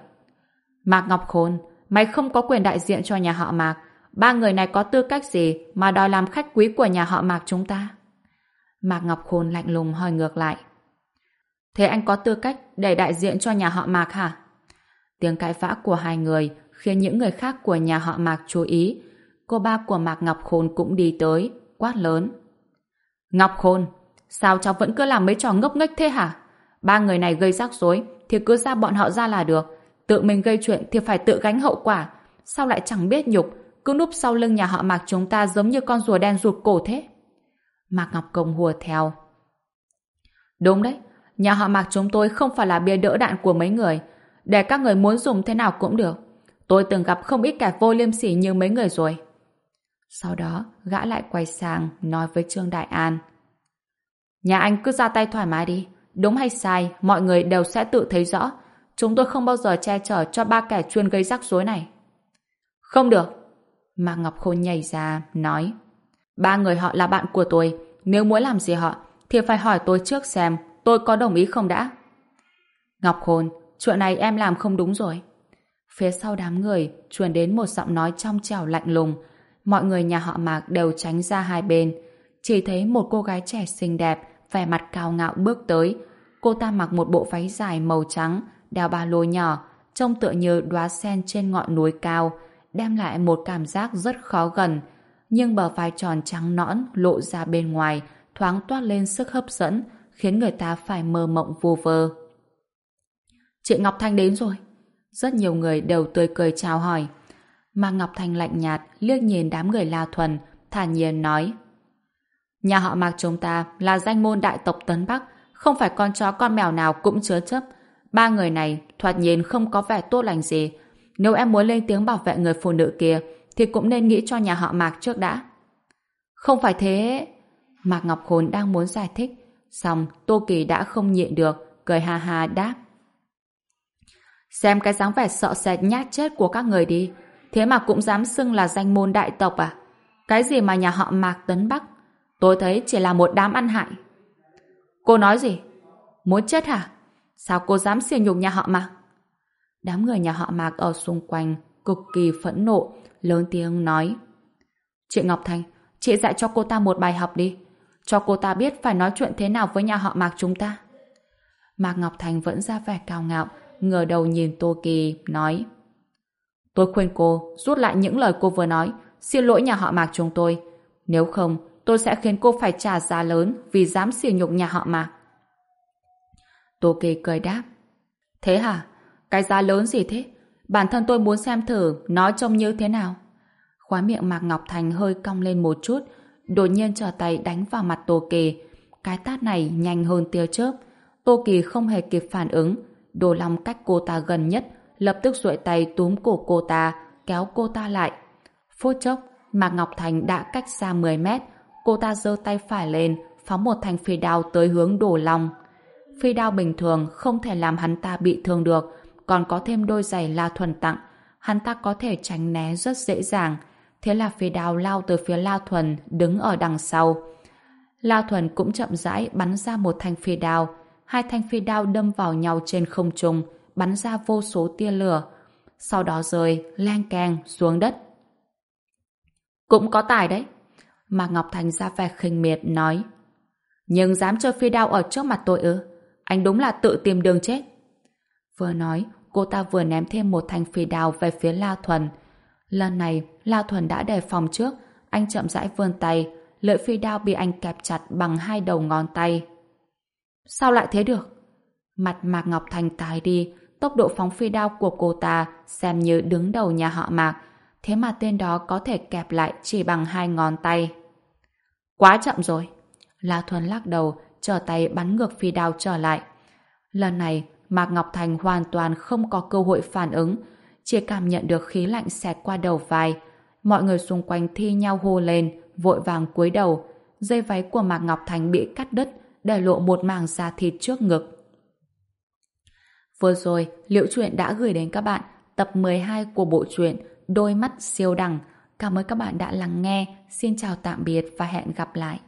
Mạc Ngọc Khôn, mày không có quyền đại diện cho nhà họ Mạc. Ba người này có tư cách gì mà đòi làm khách quý của nhà họ Mạc chúng ta? Mạc Ngọc Khôn lạnh lùng hỏi ngược lại. Thế anh có tư cách để đại diện cho nhà họ Mạc hả? Tiếng cãi vã của hai người khiến những người khác của nhà họ Mạc chú ý. cô ba của Mạc Ngọc Khôn cũng đi tới, quát lớn. Ngọc Khôn, sao cháu vẫn cứ làm mấy trò ngốc nghếch thế hả? Ba người này gây rắc rối thì cứ ra bọn họ ra là được. Tự mình gây chuyện thì phải tự gánh hậu quả. Sao lại chẳng biết nhục, cứ núp sau lưng nhà họ Mạc chúng ta giống như con rùa đen ruột cổ thế? Mạc Ngọc Công hùa theo. Đúng đấy, nhà họ Mạc chúng tôi không phải là bia đỡ đạn của mấy người. Để các người muốn dùng thế nào cũng được. Tôi từng gặp không ít kẻ vô liêm sỉ như mấy người rồi. Sau đó, gã lại quay sang nói với Trương Đại An. Nhà anh cứ ra tay thoải mái đi. Đúng hay sai, mọi người đều sẽ tự thấy rõ. Chúng tôi không bao giờ che chở cho ba kẻ chuyên gây rắc rối này. Không được. Mạc Ngọc Khôn nhảy ra, nói. Ba người họ là bạn của tôi. Nếu muốn làm gì họ, thì phải hỏi tôi trước xem tôi có đồng ý không đã. Ngọc Khôn, chuyện này em làm không đúng rồi. Phía sau đám người truyền đến một giọng nói trong trẻo lạnh lùng. Mọi người nhà họ Mạc đều tránh ra hai bên. Chỉ thấy một cô gái trẻ xinh đẹp, vẻ mặt cao ngạo bước tới. Cô ta mặc một bộ váy dài màu trắng, đeo ba lô nhỏ, trông tựa như đóa sen trên ngọn núi cao, đem lại một cảm giác rất khó gần. Nhưng bờ vai tròn trắng nõn lộ ra bên ngoài, thoáng toát lên sức hấp dẫn, khiến người ta phải mơ mộng vô vơ. Chị Ngọc Thanh đến rồi. Rất nhiều người đều tươi cười chào hỏi. Mà Ngọc Thanh lạnh nhạt, liếc nhìn đám người La Thuần, thản nhiên nói. Nhà họ Mạc chúng ta là danh môn đại tộc Tấn Bắc, không phải con chó con mèo nào cũng chứa chấp. Ba người này thoạt nhìn không có vẻ tốt lành gì. Nếu em muốn lên tiếng bảo vệ người phụ nữ kia, thì cũng nên nghĩ cho nhà họ Mạc trước đã. Không phải thế... Mạc Ngọc Khôn đang muốn giải thích, xong Tô Kỳ đã không nhịn được, cười ha ha đáp. Xem cái dáng vẻ sợ sệt nhát chết của các người đi, thế mà cũng dám xưng là danh môn đại tộc à? Cái gì mà nhà họ Mạc Tấn Bắc? Tôi thấy chỉ là một đám ăn hại. Cô nói gì? Muốn chết hả? Sao cô dám xỉ nhục nhà họ Mạc? Đám người nhà họ Mạc ở xung quanh cực kỳ phẫn nộ, lớn tiếng nói. Chị Ngọc Thành, chị dạy cho cô ta một bài học đi. Cho cô ta biết phải nói chuyện thế nào với nhà họ Mạc chúng ta. Mạc Ngọc Thành vẫn ra vẻ cao ngạo, ngửa đầu nhìn Tô Kỳ, nói. Tôi khuyên cô rút lại những lời cô vừa nói, xin lỗi nhà họ Mạc chúng tôi. Nếu không, tôi sẽ khiến cô phải trả giá lớn vì dám xỉ nhục nhà họ Mạc. Tô Kỳ cười đáp. Thế hả? Cái giá lớn gì thế? Bản thân tôi muốn xem thử nó trông như thế nào. Khóa miệng Mạc Ngọc Thành hơi cong lên một chút, đột nhiên trở tay đánh vào mặt Tô Kỳ. Cái tát này nhanh hơn tia chớp. Tô Kỳ không hề kịp phản ứng. Đồ Long cách cô ta gần nhất, lập tức duỗi tay túm cổ cô ta, kéo cô ta lại. Phút chốc, Mạc Ngọc Thành đã cách xa 10 mét. Cô ta giơ tay phải lên, phóng một thanh phi đao tới hướng Đồ Long. Phi đao bình thường không thể làm hắn ta bị thương được, còn có thêm đôi giày La Thuần tặng, hắn ta có thể tránh né rất dễ dàng. Thế là phi đao lao từ phía La Thuần đứng ở đằng sau. La Thuần cũng chậm rãi bắn ra một thanh phi đao. Hai thanh phi đao đâm vào nhau trên không trung, bắn ra vô số tia lửa. Sau đó rơi, len keng xuống đất. Cũng có tài đấy. Mạc Ngọc Thành ra vẻ khinh miệt nói. Nhưng dám chơi phi đao ở trước mặt tôi ư? Anh đúng là tự tìm đường chết. Vừa nói, cô ta vừa ném thêm một thanh phi đao về phía La Thuần. Lần này, La Thuần đã đề phòng trước, anh chậm rãi vươn tay, lợi phi đao bị anh kẹp chặt bằng hai đầu ngón tay. Sao lại thế được? Mặt Mạc Ngọc Thành tái đi, tốc độ phóng phi đao của cô ta xem như đứng đầu nhà họ Mạc, thế mà tên đó có thể kẹp lại chỉ bằng hai ngón tay. Quá chậm rồi. La Thuần lắc đầu, trở tay bắn ngược phi đao trở lại. Lần này, Mạc Ngọc Thành hoàn toàn không có cơ hội phản ứng, chỉ cảm nhận được khí lạnh xẹt qua đầu vai. Mọi người xung quanh thi nhau hô lên, vội vàng cúi đầu. Dây váy của Mạc Ngọc Thành bị cắt đứt, để lộ một mảng da thịt trước ngực. Vừa rồi, Liễu Chuyện đã gửi đến các bạn tập 12 của bộ truyện Đôi mắt siêu đẳng. Cảm ơn các bạn đã lắng nghe. Xin chào tạm biệt và hẹn gặp lại.